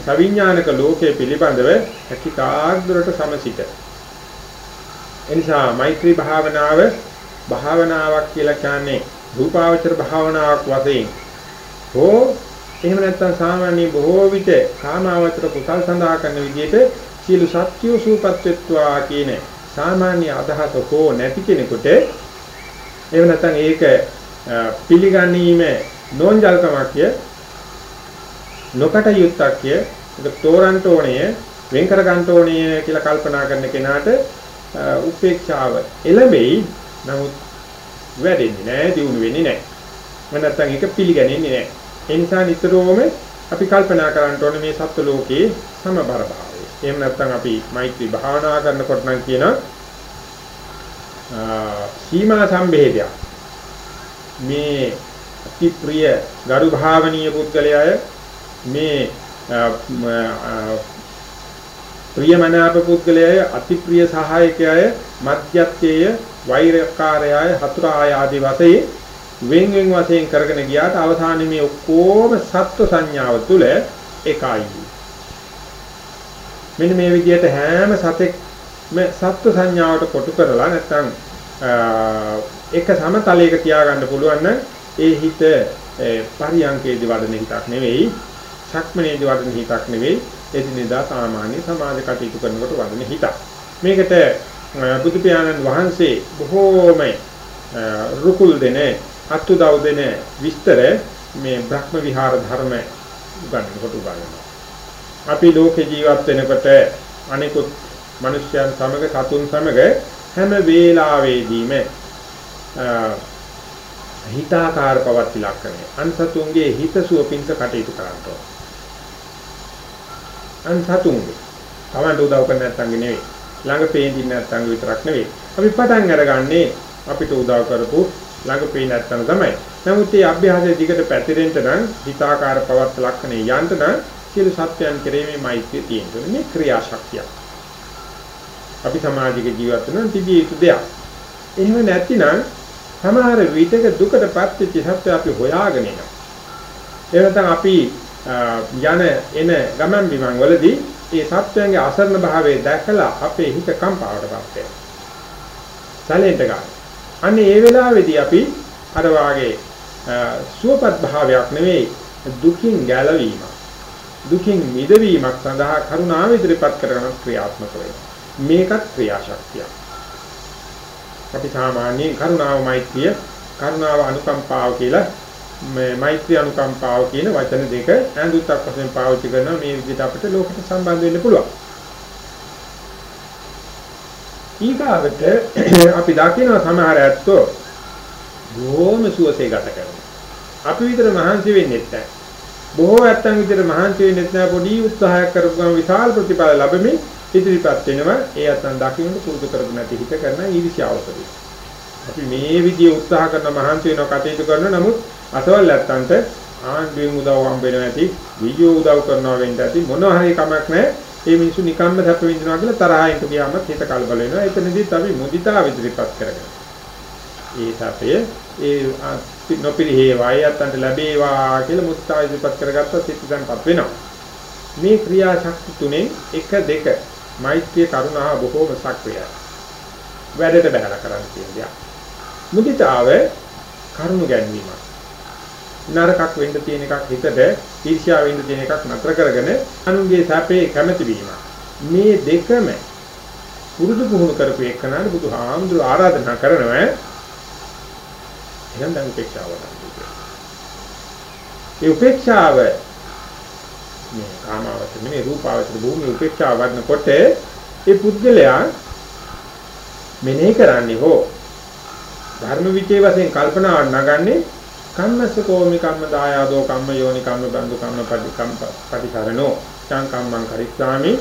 Speaker 1: සවිඥානික ලෝකයේ පිළිබඳව හැකිතාක් දුරට සමසිත. එනිසා මෛත්‍රී භාවනාව භාවනාවක් කියලා කියන්නේ රූපාවචර භාවනාවක් වශයෙන් හෝ එහෙම නැත්නම් සාමාන්‍ය බොහෝ විට කාමාවචර කුසල් සඳහා කරන විදිහට සියලු සත්‍යෝ සූපත්ත්වා කියන සාමාන්‍ය අදහස හෝ නැති කෙනෙකුට එහෙම නැත්නම් ඒක පිළිගැනීම නෝන්ජල්කමක්ය නොකට යුක්තක්ය ඒක තෝරන්න ඕනේ වෙන් කර ගන්න ඕනේ කියලා කල්පනා කරන කෙනාට උපේක්ෂාව එළඹෙයි. නමුත් වැඩෙන්නේ නැහැ දියුණු වෙන්නේ නැහැ මම නැත්තම් ඒක පිළිගැනෙන්නේ නැහැ ඒ නිසා නිතරම අපි කල්පනා කරන්න ඕනේ මේ සත්ව ලෝකයේ සමබර භාවය. එහෙම නැත්තම් අපි මෛත්‍රී භාවනා කරනකොට නම් කියන සීමා සම්බේධය මේ අති ප්‍රිය ගරු භාවනීය පුද්ගලයාය මේ ප්‍රියමනාප පුද්ගලයාය අති ප්‍රිය සහායකයාය මධ්‍යස්ථයේ වෛරකාරයාය හතුරාය ආදී වශයෙන් වෙන් වෙන් වශයෙන් කරගෙන ගියාට අවසානයේ මේ ඔක්කොම සත්ව සංඥාව තුළ එකයි මෙන්න මේ විදිහට හැම සතෙක්ම සත්ව සංඥාවට කොටු කරලා නැත්නම් එක සමතලයක තියාගන්න පුළුවන් නම් ඒ හිත පරියංකේදී වඩන හිතක් නෙවෙයි සක්මනේදී වඩන හිතක් නෙවෙයි එදිනෙදා සාමාන්‍ය සමාජ කටයුතු කරනකොට වඩන හිතක්. මේකට බුදු පියාණන් වහන්සේ බොහෝම රුකුල් දෙන අත්උදව් දෙන විස්තර මේ බ්‍රහ්ම විහාර ධර්ම උගන්වනකොට උගන්වනවා. අපි ලෝකේ ජීවත් වෙනකොට අනිකුත් මිනිස්යන් සමග සතුන් සමග හැම වේලාවෙදීම හිතාකාර පවත් ලක්ෂණය අන්සතුන්ගේ හිතසුව පිංස කටයුතු කරනවා අන්සතුන්ගේ. තමන්ට උදව් කරන්න නැත්නම් නෙවෙයි. ළඟ පේන්නේ නැත්නම් විතරක් නෙවෙයි. අපි පටන් අරගන්නේ අපිට උදව් කරපු ළඟ පේන්නේ නැත්නම් තමයි. නමුත් මේ අභ්‍යාසයේ දිගට පැතිරෙන්න නම් හිතාකාර පවත් ලක්ෂණේ යන්න නම් සියලු සත්‍යයන් කෙරෙහි මෛත්‍රිය තියෙනවා. මේ ක්‍රියාශක්තිය. අපි සමාජික ජීවත් වෙන තිබිය යුතු දෙයක්. එහෙම නැතිනම් සමහර විටක දුකටපත් වෙච්ච සත්‍ය අපි හොයාගෙන යනවා. එහෙනම් අපි යන එන ගමන් බිමන් වලදී ඒ සත්‍යයන්ගේ අසරණ භාවය දැකලා අපේ හිත කම්පාවටපත් වෙනවා. සැලෙන්ට ගන්න. අන්නේ ඒ වෙලාවේදී අපි අර වාගේ සුවපත් භාවයක් නෙවෙයි දුකින් ගැලවීමක් දුකින් මිදවීමක් සඳහා කරුණාව ඉදිරිපත් කරන ක්‍රියාත්මක වෙනවා. මේකත් ක්‍රියාශක්තියක්. අපි සාමාන්‍යයෙන් කරුණාව මෛත්‍රිය කරුණාව අනුකම්පාව කියලා මේ මෛත්‍රී අනුකම්පාව කියන වචන දෙක ඈඳුත්තක් වශයෙන් පාවිච්චි කරනවා මේ විදිහට අපිට ලෝකෙට සම්බන්ධ වෙන්න පුළුවන්. ඊගාවට අපි දකිනවා සමහර ඇත්තෝ බොහොම සුවසේ ගත කරනවා. අපි විතර මහන්සි වෙන්නේ නැහැ. බොහෝ ඇත්තන් විතර මහන්සි වෙන්නේ නැහැ පොඩි උත්සාහයක් කරපුවම විශාල ප්‍රතිඵල ලැබෙමින් ඉදිරිපත් වෙනවා ඒ අතන දකින්න පුරුදු කරගෙන නැති හිත කරන ඊර්ෂ්‍යාවසදී. අපි මේ විදිය උත්සාහ කරන මහන්සි වෙනවා කටයුතු කරන නමුත් අසවල් නැත්තන්ට ආණ්ඩුවෙන් උදව් හම්බ වෙනවා ඇති, විජෝ උදව් කරනවා වෙන්න ඇති මොනවා හරි කමක් නැහැ. මේ මිනිස්සු නිකම්ම සැප විඳිනවා කියලා තරහින් ගියාම හිත කලබල වෙනවා. එතනදිත් අපි මුදිතාව ඉදිරිපත් කරගන්නවා. ඒ සැපය ඒ නොපිරිහේවා යත්තන්ට ලැබේවා කියලා මුත්තා ඉදපත් කරගත්තොත් සිත් දැන්පත් වෙනවා මේ ක්‍රියා ශක්ති තුනේ 1 2 මෛත්‍රිය කරුණාව බොහෝම සක්‍රියයි. වැඩට බහැලා කරන්න කියන දේ. මුදිතාව කරුණු ගැනීමක්. නරකක් වෙන්න තියෙන එකක් හිතට ඊර්ෂ්‍යා වෙන්න තියෙන එකක් නතර කරගෙන අනුන්ගේ සැපේ කැමැති වීම. මේ දෙකම පුරුදු පුහුණු කරපු එකනට බුදුහාමුදුර ආරාධනා කරනවා. එහෙනම් දැන් උපේක්ෂාව ගන්න. ඒ උපේක්ෂාව කාමාවචර නෙමෙයි රූපාවචර භූමිය උපේක්ෂාව වඩනකොට ඒ පුද්ගලයා මෙනෙහි කරන්නේ හෝ ධර්ම විචේ වශයෙන් කල්පනාවක් නගන්නේ කම්මස්ස කෝමි කම්ම දායාදෝ කම්ම යෝනි කම්ම බන්දු කම්ම පටිකම් පටිකරණෝ චං කම්මං කරිස්සාමි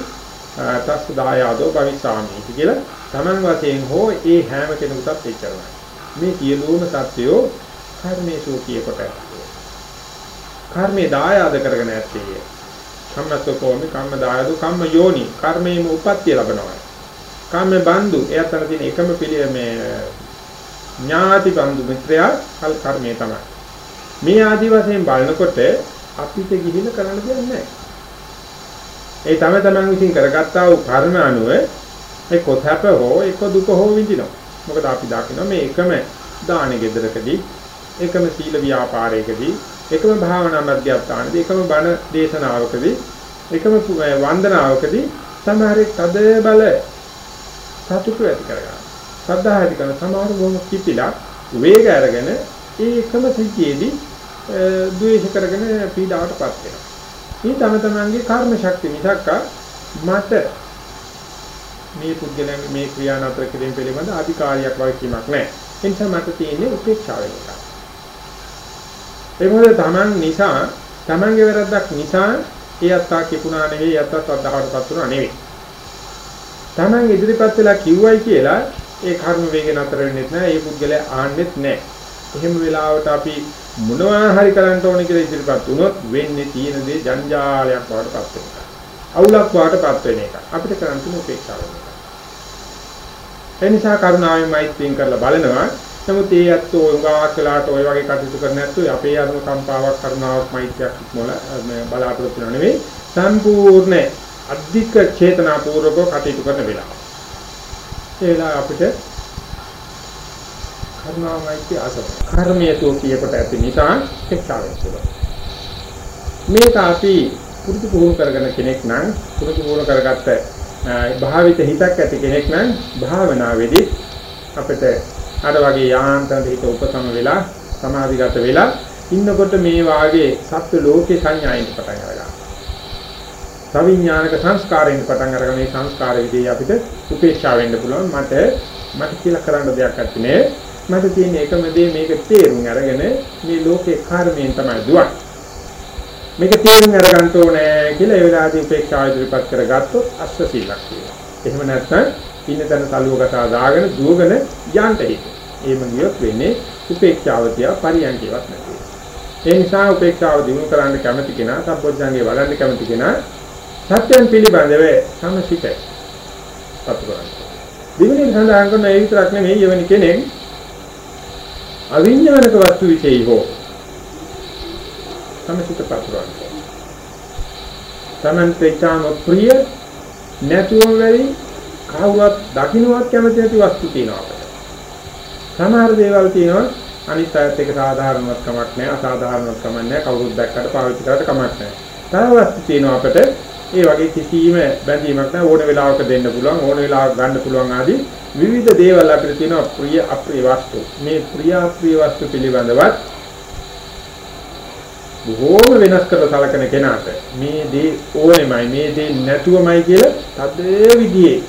Speaker 1: තස් දායාදෝ භවිස්සාමි කියලා තමන් වශයෙන් හෝ ඒ හැම කෙනෙකුටත් එච්චරයි මේ සියලුම සත්‍යෝ කර්මයේ සෝකිය කොට කර්මේ දායාද කරගෙන ඇත්තේ. කම්මසෝකෝමි කම්ම දායදු කම්ම යෝනි කර්මයේම උපත්ති ලැබනවා. කම්ම බන්දු එයාට තියෙන එකම පිළිය මේ ඥාති බන්දු මිත්‍රයා කල් කර්මයේ තමයි. මේ ආදි වශයෙන් බලනකොට අපිට ගිහිල්ලා කරන්න දෙයක් නැහැ. ඒ තම තමන් විසින් කරගත්තා වූ කර්ම අනුව ඒ කොතැප හෝ එක්ක දුක හෝ විඳිනවා. මොකද අපි දකිනවා මේ එකම දාන ගෙදරකදී එකම සීල ව්‍යාපාරයකදී එකම භාවනා මධ්‍යස්ථානදී එකම බණ දේශනාවකදී එකම වන්දනාවකදී සමහරෙක් තද බල සතුටු ඇති කරගන්නවා. සද්ධා ඇති කරන සමහර බොහොම කිපිලා වේග අරගෙන ඒ එකම සිද්ධියේදී ද්වේෂ කරගෙන පීඩාවටපත් වෙනවා. මේ තම තමන්ගේ කර්ම ශක්තිය මිසක් මට මේ පුද්ගලයන් මේ ක්‍රියා නතර කිරීම පිළිබඳ අධිකාරියක් වගකීමක් නැහැ. ඒ නිසා මට තියෙන්නේ උපේක්ෂාව වෙන එක. ඒ මොකද තමන් නිසා තමන්ගේ වැරද්දක් නිසා ඒ අත්තා කිපුණා නෙවෙයි අත්තා සද්ධාවටපත් වුණා නෙවෙයි. තමන් ඉදිරිපත් වෙලා කිව්වයි කියලා ඒ කර්ම වේග නතර වෙන්නේ නැහැ. ඒ පුද්ගලයා ආන්නෙත් නැහැ. එහෙම වෙලාවට අපි මොනවා හරි කරන්න ඕනේ කියලා ඉදිරිපත් වුණොත් වෙන්නේ තියෙන දේ ජංජාලයක් වඩටපත් වෙන එක. අවුලක් වඩටපත් වෙන එක. අපිට කරන්න තියෙන උපේක්ෂාව වෙන එක. එනිසා කරුණාවෙන් මෛත්‍රියෙන් කරලා බලනවා. නමුත් ඒ ඇත්තෝ උගාවක් වෙලාට ওই වගේ කටයුතු කරන ඇත්තෝ අපේ අනුව කම්පාවක් කරුණාවක් මෛත්‍රියක් මොල බලාපොරොත්තු වෙනව නෙවෙයි. සම්පූර්ණ අධික චේතනාපූර්වක කටයුතු කරන වෙලාව. ඒ වෙලාව අපිට කරුණාවයි ආසව. කර්මයේ තෝ කියකොට ඇති නිසා ශික්ෂාවෙන් පුළුවන්. මේක අපි පුරුදු පුහුණු කරගෙන කෙනෙක් නම් පුරුදු පුහුණු කරගත්ත භාවිත හිතක් ඇති කෙනෙක් නම් භාවනාවේදී අපිට අර වගේ යාන්තම් හිත උපසම වෙලා සමාධිගත වෙලා ඉන්නකොට මේ වාගේ සත්ව ලෝකේ සංඥායින් පටන් ගන්නවා. සවිඥානික සංස්කාරයෙන් පටන් අරගෙන මේ සංස්කාර විදිහේ අපිට උපේක්ෂා වෙන්න පුළුවන්. මට මට කියලා කරන්න දෙයක් නැත්තේ. මට තියෙන එකම දේ මේක තේරුම් අරගෙන මේ ලෝකේ කර්මයෙන් තමයි දුවන්නේ. මේක තේරුම් අරගන්න ඕනේ කියලා ඒ වෙලාවේදී උපේක්ෂාව ඉදිරිපත් කරගත්තොත් අස්ස සීලක් කියනවා. එහෙම නැත්නම් ඉන්න තැන තලුවකට දාගෙන දුවගෙන යන්න හිතේ. එහෙම ගියොත් වෙන්නේ උපේක්ෂාව තියා පරියන්කේවත් නැති. ඒ නිසා උපේක්ෂාව දිනු කරන්න කැමති කෙනා, සම්පෝඥංගේ වඩන්න කැමති කෙනා සත්‍යයන් පිළිබඳව සමසිත පතු කරන්නේ. දිවිනේ සඳහන් කරන ඒ විතරක් නෙමෙයි යවනි කෙනෙක් අවිඥානික වස්තු විශේෂයි හෝ සමසිත පතුරවන්න. තමන්ට ඊටම ප්‍රිය නැතුව වෙයි කවුවත් දකින්නවත් කැමති නැති වස්තු තියෙනවා අපිට. සමහර දේවල් තියෙනවා අනිත් අයත් එක සාධාරණවත් කමක් නැහැ අසාධාරණවත් කමක් නැහැ කවුරුත් දැක්කට පාවිච්චි කරලා කමක් නැහැ. තව වස්තු තියෙනවා අපිට ඒ වගේ කිසිම බැඳීමක් නැහැ ඕන වෙලාවක දෙන්න පුළුවන් ඕන වෙලාවක ගන්න පුළුවන් ආදී විවිධ දේවල් අපිට තියෙනවා ප්‍රිය අප්‍රිය වස්තු. මේ ප්‍රිය අප්‍රිය වස්තු පිළිබඳවත් බොහෝම වෙනස් කරලා සලකන කෙනාට මේ දේ ඕනෙමයි මේ දේ නැතුවමයි කියලා තද විදිහේ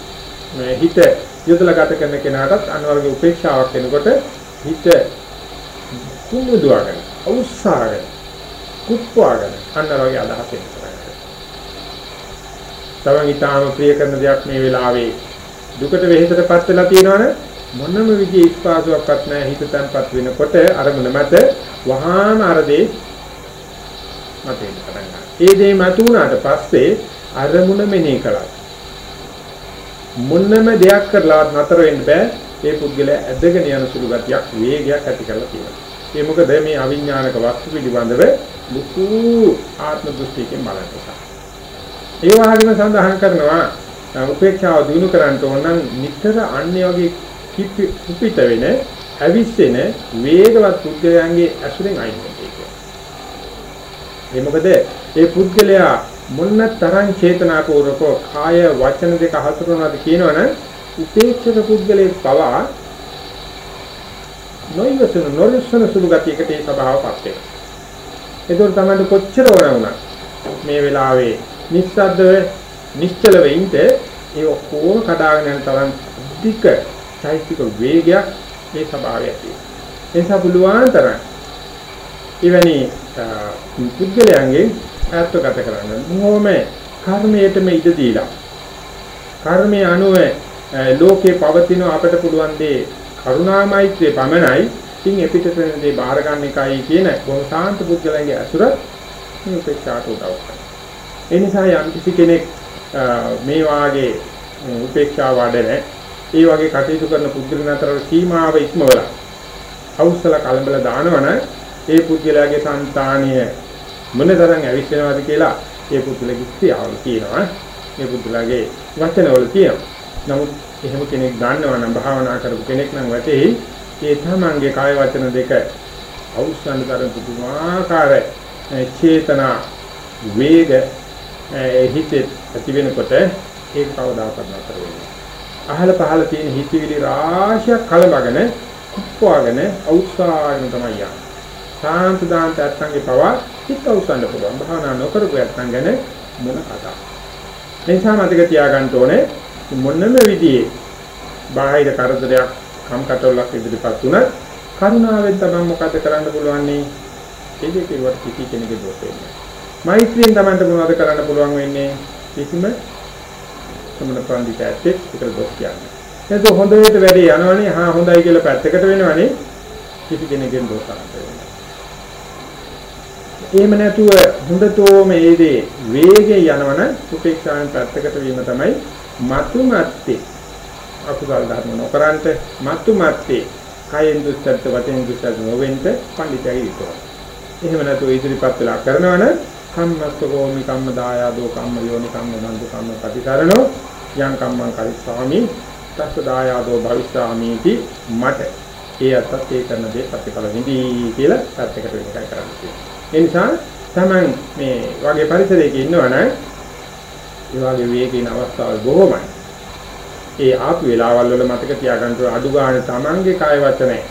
Speaker 1: හිත යොදලා ගත කරන කෙනාටත් අනිවාර්ය උපේක්ෂාවක් වෙනකොට හිත කුමුදුවගෙන අවුස්සාගෙන කුප්පවාගෙන අන්නරගේ අදහස් එනවා. තමන් ඊටාම ප්‍රිය කරන දෙයක් මේ වෙලාවේ දුකට වෙහෙසටපත් වෙලා තියෙනවනේ මොනම විදිහේ ස්පාසුවක්වත් නැහැ හිත තැන්පත් වෙනකොට අරමුණ මත වහාම අරදී මතේ පටන් ගන්නවා. ඒ දේ මතුණාට පස්සේ අරමුණ මෙනෙහි කළා. මොනම දෙයක් කරලා නතර වෙන්න බෑ. ඒ පුද්ගලයා ඇදගෙන යන සුළු ගතියක් වේගයක් ඇති කරලා තියෙනවා. ඒ මොකද මේ අවිඥානික වස්තු පිළිබඳව ලুকু ආත්ම දෘෂ්ටියකින් බලනවා. ඒ වගේම සඳහන් කරනවා උපේක්ෂාව දිනු කරන්න ඕන නම් නිතර අන්නේ වගේ කුපිත වෙන ඇවිස්සෙන වේගවත් පුද්ගලයන්ගේ ඇසුරෙන් අයින් වෙන්නේ. ඒ මොකද ඒ පුද්ගලයා මොන්න තරම් චේතනාපූර්වක කාය වචන දෙක හසුරනවාද කියනවනම් උපේක්ෂක පුද්ගලයේ පවා නොයවසන නොරසන සුළු ගතියකට ඒ ස්වභාවපත් වෙනවා. ඒකෝර තමයි කොච්චර වුණා වුණා මේ වෙලාවේ නිස්සද්දව නිශ්චල වෙයින්ද ඒ ඔක්කොම කඩාගෙන යන තරම් අධික චෛත්‍යික වේගයක් මේ ස්වභාවය තියෙනවා. ඒ නිසා පුළුවන් තරම් එවැනි පුද්ගලයන්ගේ ආත්මගත කරන්න. මොහොම කර්මයටම ඉඩ දීලා කර්මයේ අනුව ලෝකේ පවතින අපට පුළුවන් දේ කරුණාමෛත්‍රිය පමණයි. ඉතින් එපිටට වෙන දේ බාර ගන්න එකයි කියන බොහොම සාන්ත පුද්ගලයන්ගේ අසුර මේ උපේක්ෂාට උදව් කරනවා. ඒ නිසා යම් කිසි කෙනෙක් මේ වාගේ උපේක්ෂාව වඩන ඒ වගේ කටයුතු කරන පුද්ගලයන් අතර සීමාව ඉක්මවලා අවුස්සල කලබල දානවන ඒ පුද්ගලයාගේ సంతානීය මොනතරම් ඇවිස්සෙනවද කියලා ඒ පුද්ගලගේ ක්‍රියාවල තියෙනවා ඒ පුද්ගලගේ වචනවල තියෙනවා නමුත් එහෙම කෙනෙක් දන්නවා නම් භාවනා කරපු කෙනෙක් නම් වටේ ඒ තමන්ගේ කාය වචන දෙක අවුස්සන තරම් පුදුමාකාර චේතනා වේග හිතේ ඇති වෙනකොට ඒක කවදාකවත් නතර වෙන්නේ. අහල පහල තියෙන හිතවිලි රාශියක් කලබගෙන කුප්පවගෙන අවුස්සාගෙන තමයි යන්නේ. සාන්ත දාන්ත අත්ංගේ පවා හිත අවුස්සන්න පුළුවන්. භාවනා නොකරපු යත්නම් ගැන මොන කතාවක්. මේ නිසා මතක තියාගන්න ඕනේ මොනම විදිහේ බාහිර කරදරයක් කම්කටොල්ලක් ඉදිරිපත් වුණත් කරුණාවෙන් තමයි මොකද කරන්න පුළුවන් නේ ඒක කෙරුවට කිසි කෙනෙකුගේ දෝෂයක් නෑ මෛත්‍රියෙන් තමයි මොනවද කරන්න පුළුවන් වෙන්නේ? කිසිම සමන පන්දිකයත් ඒක දොස් කියන්නේ එතකොට හොඳට වැඩේ යනවනේ හා හොඳයි කියලා පැත්තකට වෙනවනේ. කිසි කෙනෙකුගෙන් දොස් කරන්න එහෙම නැතුව හොඳටම මේ දේ වේගයෙන් යනවන උපේක්ෂාවෙන් පැත්තකට වීම තමයි මතු මත්තේ අකුසල් ධර්ම නොකරන්ට මතු මත්තේ කයෙන් දුස්සත් වචෙන් දුස්සත් නොවෙන්න පඬිතයයි විතරයි. එහෙම නැතුව ඉදිරිපත් වෙලා කරනවනම් කම්මස්සකෝමි කම්ම දායාදෝ කම්ම යෝනි කම්ම නන්දු කම්ම ප්‍රතිකරණෝ යං කම්මං කරිස්සාමි තස්ස දායාදෝ භවිස්සාමීති මට ඒ අතත් ඒ කරන දේ ප්‍රතිඵල විඳී කියලා පැත්තකට වෙන එකයි කරන්නේ. ඒ නිසා Taman මේ වගේ පරිසරයක ඉන්නවනම් ඒ වගේ වේගින අවස්ථාවල් බොහොමයි. ඒ ආපු වෙලාවල් වල මතක තියාගන්න අඩු ගන්න Tamanගේ කාය වචනේ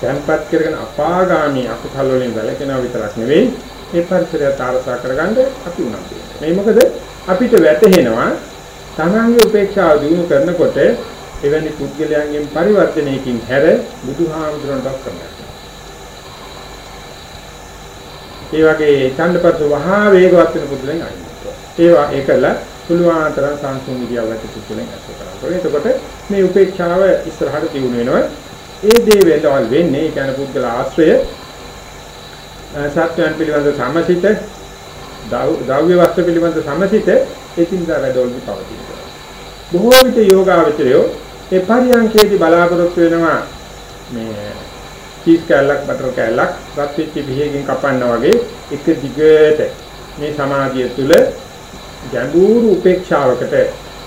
Speaker 1: තැම්පත් කරගෙන අපාගාමී අකුසල වලින් වැළකෙනවා විතරක් නෙවෙයි මේ පරිසරය තාරසා කරගන්න අපි උනන්දු මේ මොකද? අපිට වැටහෙනවා Tamanගේ උපේක්ෂාව දිනු කරනකොට එවැනි පුද්ගලයන්ගෙන් පරිවර්තනයකින් හැර බුදුහාමුදුරන්ට කරනවා. ඒ වගේ ඡන්දපත් වහා වේගවත් වෙන පුදුලෙන් අයින්නවා. ඒවා ඒකල පුළුවන් තරම් සංසුන් විදියාවට පුදුලෙන් අස්ස කරනවා. එතකොට මේ උපේක්ෂාව ඉස්සරහට දියුණු වෙනවා. ඒ දේ වෙලවල් වෙන්නේ ඒ කියන්නේ පුද්ගල ආශ්‍රය සත්‍යයන් පිළිබඳ සම්මසිත ද්‍රව්‍ය වස්තු පිළිබඳ සම්මසිත ඒකින්දා වැඩවලදී පවතිනවා. බොහෝ විට යෝගාවචරයෝ ඒ පරියන්කේදී බලාපොරොත්තු වෙනවා මේ චීස් කෑල්ලක් බටර් කෑල්ලක් රත් වෙච්ච බිහකින් කපන්න වගේ එක දිගට මේ සමාධිය තුල ගැඹුරු උපේක්ෂාවකට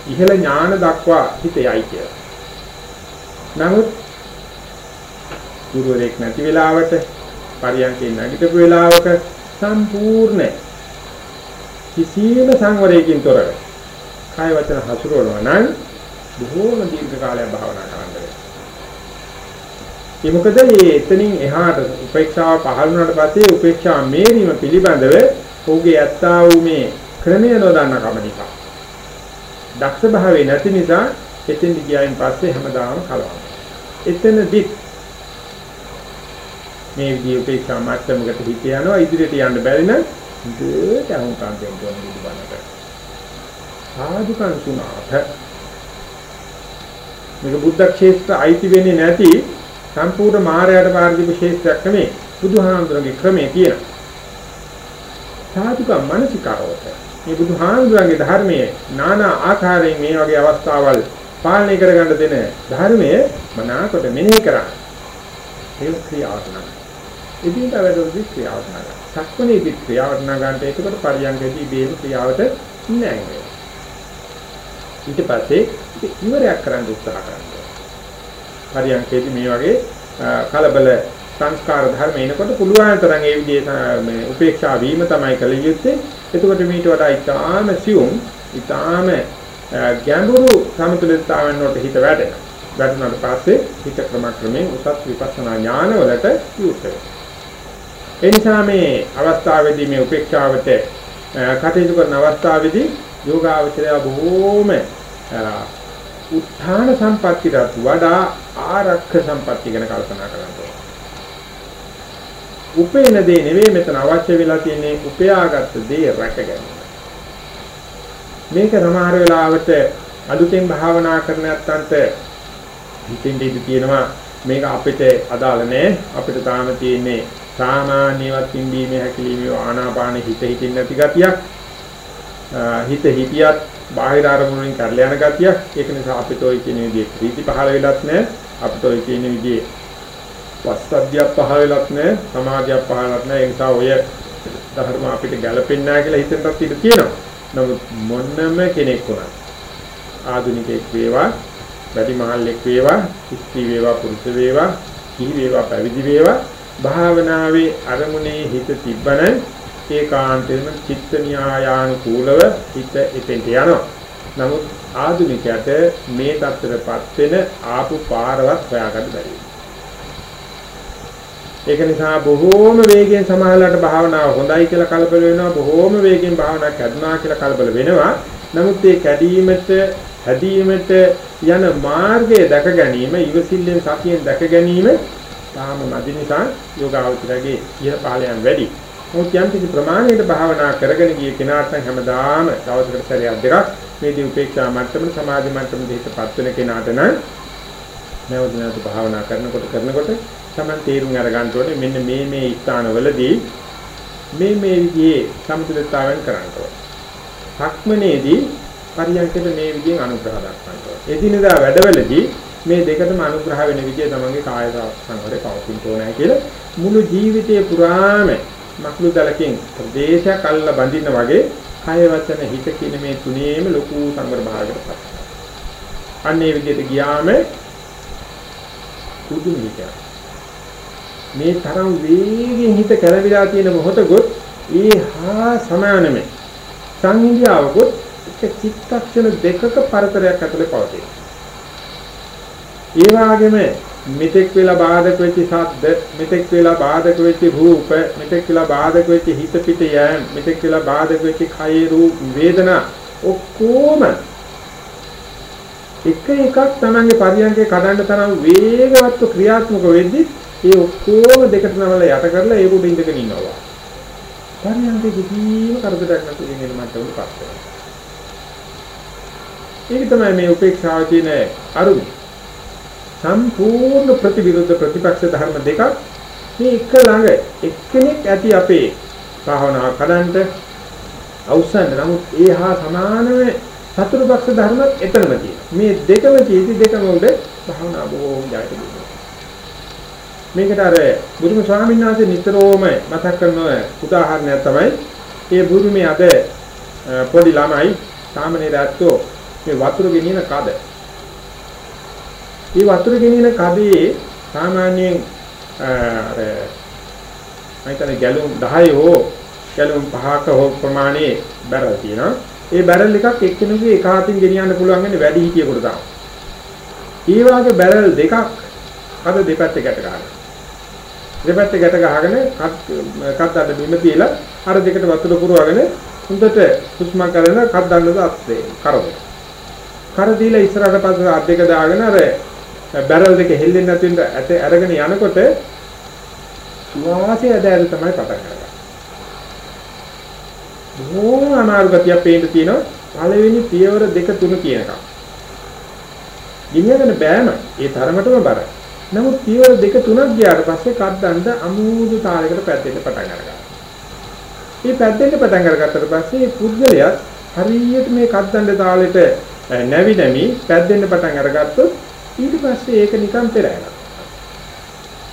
Speaker 1: ඉහළ ඥාන දක්වා හිත යයි කියලා. නමුත් ගුරුවරයෙක් නැති වෙලාවට පරියන්කේ නැගිටපු වෙලාවක සම්පූර්ණ කිසියම් සංවරයකින් තොරව කාය වචන හසුරවනවා නම් බොහෝම දීර්ඝ කාලයක් භාවනා කරන්න වෙනවා. ඒ මොකද මේ එතනින් එහාට උපේක්ෂාව පහළ වුණාට පස්සේ උපේක්ෂා මේරීම පිළිබඳව ඔහුගේ ඇත්තා වූ මේ ක්‍රමය නොදන්න කම නිසා. දක්ෂ භාවයේ නැති නිසා එතෙන් ගියායින් පස්සේ හැමදාම කලවම්. එතනදි මේ විදිහේ උපේක්ෂා මාත්‍රමකට හිත යනවා ඉදිරියට යන්න බැරි නම් දෙයට අහුම්කාන්තයෙන් කරන විදිහකට. සාදුකන් සුණාත මේක බුද්ධ ක්ෂේත්‍ර අයිති වෙන්නේ නැති සම්පූර්ණ මායයට පාරදීප ශේෂ්ත්‍රයක් නෙමෙයි බුදුහාමුදුරන්ගේ ක්‍රමයේ තියෙන. සාධුක මානසිකාරවත මේ බුදුහාමුදුරන්ගේ ධර්මයේ নানা ආකාරයෙන් මේ වගේ අවස්ථාවල් පාලනය කරගන්න දෙන ධර්මයේ මනාකොට මෙනෙහි කරා. ඒක ක්‍රියාවක් නෑ. ඉදින්ට වැඩවලදී ක්‍රියාවක් නෑ. සක්මණේදී ක්‍රියාවක් නගන්නට ඒකට පරියන්කදී බේම ක්‍රියාවට නෑ. ඊට පස්සේ ඉවරයක් කරන්න උත්සාහ කරනවා. පරියන්කේදී මේ වගේ කලබල සංස්කාර ධර්ම එනකොට පුළුවන් තරම් ඒ විදිහේ මේ උපේක්ෂා වීම තමයි කල යුත්තේ. එතකොට මීට වඩා ඉතාම සියුම්, ඉතාම ගැඹුරු සමතුලිතතාවෙන් වලට හිත වැඩෙනවා. වැඩුණාට පස්සේ හිත ක්‍රමක්‍රමයෙන් උසස් විපස්සනා ඥාන වලට යොත් ඒ නිසා මේ අවස්ථාවේදී මේ උපේක්ෂාවට කටයුතු කරන අවස්ථාවේදී යෝගාවචරය බොහෝම උත්ථාන සම්පත්තියට වඩා ආරක්ෂ සම්පත්තිය ගැන කල්පනා කරන්න ඕනේ. උපේන දේ නෙවෙයි මෙතන අවශ්‍ය වෙලා තියෙන්නේ උපයාගත් දේ රැක ගැනීම. මේක සමහර වෙලාවට අලුතෙන් භාවනා කරන නැත්තන්ට හිතින් දෙවි තියෙනවා මේක අපිට අදාළ නෑ අපිට තාම තියෙන්නේ සාමාන්‍යවත් පිම්බීමේ හැකිලිමේ ආනාපාන හිත හිතින් නැති ගතියක් හිත හිතියත් බාහිර අරමුණෙන් කරලා යන ගතියක් ඒක නිසා අපිට ওই කියන විදිහේ ප්‍රීති පහළ වෙලත් නැහැ අපිට ওই කියන විදිහේ පස්සද්ධියක් පහළ වෙලත් නැහැ සමාධියක් පහළත් නැහැ ඒ නිසා ඔය ධර්ම අපිට ගැලපෙන්නේ නැහැ කියලා හිතෙන්වත් ඉඳ තියෙනවා නමුත් මොන්නම කෙනෙක් වුණත් ආධුනිකයෙක් වේවා වැඩි මහල්ලෙක් වේවා ස්ත්‍රී වේවා පුරුෂ වේවා කී වේවා පැවිදි වේවා භාවනාවේ අරමුණේ හිත තිබ්බනම් ඒකාන්තයෙන්ම චිත්ත න්‍යායානුකූලව හිත එතෙන්ට යනවා. නමුත් ආධුනිකයට මේ தත්තරපත් වෙන ආපු පාරවත් හොයාගන්න බැරි ඒක නිසා බොහෝම වේගයෙන් සමාහලට භාවනාව හොඳයි කියලා කලබල වෙනවා බොහෝම වේගයෙන් භාවනාවක් කැඩුනා කියලා කලබල වෙනවා නමුත් මේ කැඩීමට හැදීමට යන මාර්ගය දැක ගැනීම ඉවසිල්ලෙන් සතියෙන් දැක ගැනීම තාම මදි නිසා යෝගාවචරයේ ඉහළ පහළයන් වැඩි. මොකද යම් කිසි ප්‍රමාණයකට භාවනා කරගෙන ගිය කෙනාට හැමදාම දවසකට සැරයක් දෙකක් මේ දී උපේක්ෂා මට්ටම සමාධි මට්ටම දෙහිටපත් වෙන කෙනාට නම් නැවත නැවත භාවනා කරනකොට කරනකොට තමයි තේරුම් අරගන්න ඕනේ මෙන්න මේ මේ ස්ථානවලදී මේ මේ විදිහේ සම්පූර්ණතාවයන් කරන්න ඕනේ. සක්මනේදී පරියන්කද මේ විදිහෙන් අනුග්‍රහ දක්වන්න ඕනේ. එදිනදා වැඩවලදී මේ දෙකටම අනුග්‍රහ වෙන විදිය තමන්ගේ කාය සංවරේ පවතින්න ඕනේ කියලා මුළු ජීවිතේ පුරාම මක්ලු දලකින් ප්‍රදේශයක් අල්ල බඳින්න වගේ කය වචන හිත කියන මේ තුනේම ලොකු සංවර භාවයකට පත් අන්නේ විදිහට ගියාම පුදුම විදියක්. මේ තරම් වේගෙන් හිත කරවිලා තියෙන මොහොතකොත් ඒ හා සමානම සංහිඳියාවකොත් එක චිත්තක්ෂණ දෙකක පරතරයක් ඇතුලේ පවතී. ඒ වගේම මෙතෙක් වෙලා බාධක වෙච්ච ශබ්ද, මෙතෙක් වෙලා බාධක වෙච්ච රූප, මෙතෙක් වෙලා බාධක වෙච්ච හිත පිට යෑම, මෙතෙක් වෙලා බාධක වෙච්ච කයේ රූප වේදනා ඔක්කොම එක එකක් තමන්ගේ පරියන්කේ කඩන්න තරම් වේගවත්ව ක්‍රියාත්මක වෙද්දි ඒ ඔක්කොම දෙකට නවල යට කරලා ඒක උඩ ඉඳගෙන ඉන්නවා. පරියන්කේ කිසිම කරදරයක් නැතුව ඉගෙන මට්ටමකට පත් වෙනවා. ඒක තමයි මේ උපේක්ෂාව කියන අරුම. සම්පූර්ණ ප්‍රතිවිරුද්ධ ප්‍රතිපක්ෂ ධර්ම දෙකක් මේ එක ළඟ එක්කෙනෙක් ඇති අපේ භාවනාව කඩන්ට අවසන් නමුත් ඒ හා සමානව සතර පක්ෂ ධර්මත් එතනම තියෙනවා. මේ දෙකම තියෙදි දෙකම උඩ භාවනා බොහෝම ජයත මේකට අර බුදුම ස්වාමීන් වහන්සේ නිතරම මතක් කරන උදාහරණයක් තමයි ඒ බුදුමේ අද පොඩි ළමයි සාමාන්‍ය රැත්තෝ මේ වතුර ගෙනියන කඩ. මේ වතුර ගෙනියන කඩේ සාමාන්‍යයෙන් අර මයිතන ගැලුම් 10 හෝ ගැලුම් 5ක හෝ ප්‍රමාණයේ බැරල් තියෙනවා. ඒ බැරල් එකක් එක්කෙනෙකුගේ එක අතින් ගෙනියන්න පුළුවන් වෙන්නේ වැඩි හිටියෙකුට තමයි. ඒ වාගේ බැරල් දෙකක් අද දෙපැත්තේ ගැට ගන්නවා. දෙපැත්තේ ගැට ගහගෙන කත් අඩ බිම තියලා අර දෙකට වතුර පුරවගෙන හොඳට හුස්ම කරන කත් දන්නද අත්ේ කරදේ. කර දීලා ඉස්සරහට පස්සේ අත් දෙක දාගෙන අර බැරල් දෙක හෙල්ලෙන්නේ නැති වෙන ඇට අරගෙන යනකොට සුවාසය ඇදලා තමයි පටන් ගන්නේ. බොහොම අමාරු ගතියක් පේන්න තියෙනවා පළවෙනි පියවර දෙක තුන කියනකම්. ගිනියගෙන බෑම ඒ තරමටම බරයි. නමුත් පියවර දෙක තුනක් ගියාට පස්සේ කද්දන්ට අමුදු තාලයකට පැද්දෙන්න පටන් ගන්නවා. මේ පැද්දෙන්න පටන් අරගත්තට පස්සේ පුද්ගලයා හරියට මේ කද්දන්ඩ තාලෙට නැවි නැමි පැද්දෙන්න පටන් අරගත්තොත් ඊට පස්සේ ඒක නිකන් පෙරහැරක්.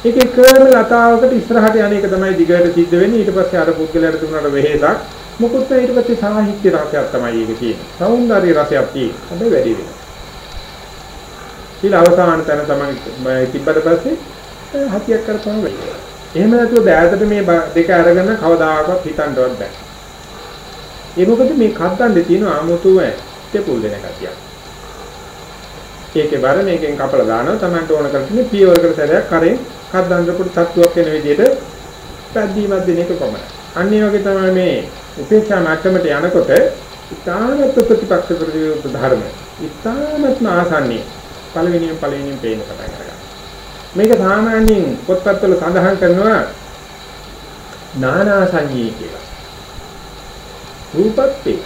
Speaker 1: ඒක එකම ලතාවකට ඉස්සරහට යන එක තමයි දිගට සිද්ධ වෙන්නේ ඊට පස්සේ අර පුද්ගලයාට තුනට වෙහෙසක් මොකොත් ඊට පස්සේ සාහිත්‍ය රසයක් තමයි ඒක තියෙන්නේ. සෞන්දර්ය රසයක් තියෙන්නේ. හැබැයි වැඩි වෙනවා. ඊළ අවසාන තැන තමයි තිබ්බට පස්සේ හතියක් කරපුවම වෙයි. එහෙම නැතුව දැයතට මේ දෙක අරගෙන කවදාකවත් හිතන්නවත් බෑ. ඒ මොකද මේ කද්දන්නේ තියෙන ආමුතුව තෙපුල් දෙන කතියක්. ඒකේ බර මේකෙන් කපලා දානවා. Tamanට ඕන කරන්නේ පියවරකට සැරයක් කරෙන් කද්දන්න පොඩි තත්ත්වයක් වෙන විදිහට පැද්දීමක් දෙන එක කොමයි. අන්න ඒ වගේ තමයි මේ උපේක්ෂා මට්ටමට යනකොට ඉතාමත් ප්‍රතිපක්ෂ ප්‍රතිවිරුද්ධ ධර්ම. ඉතාමත්ම ආසන්නයි පළවෙනියෙන් පළවෙනියෙන් පේන්න පටන් ගන්නවා මේක සාමාන්‍යයෙන් පොත්පත්වල සඳහන් කරනවා නානා සංඤී කියලා. රූපත් ඒ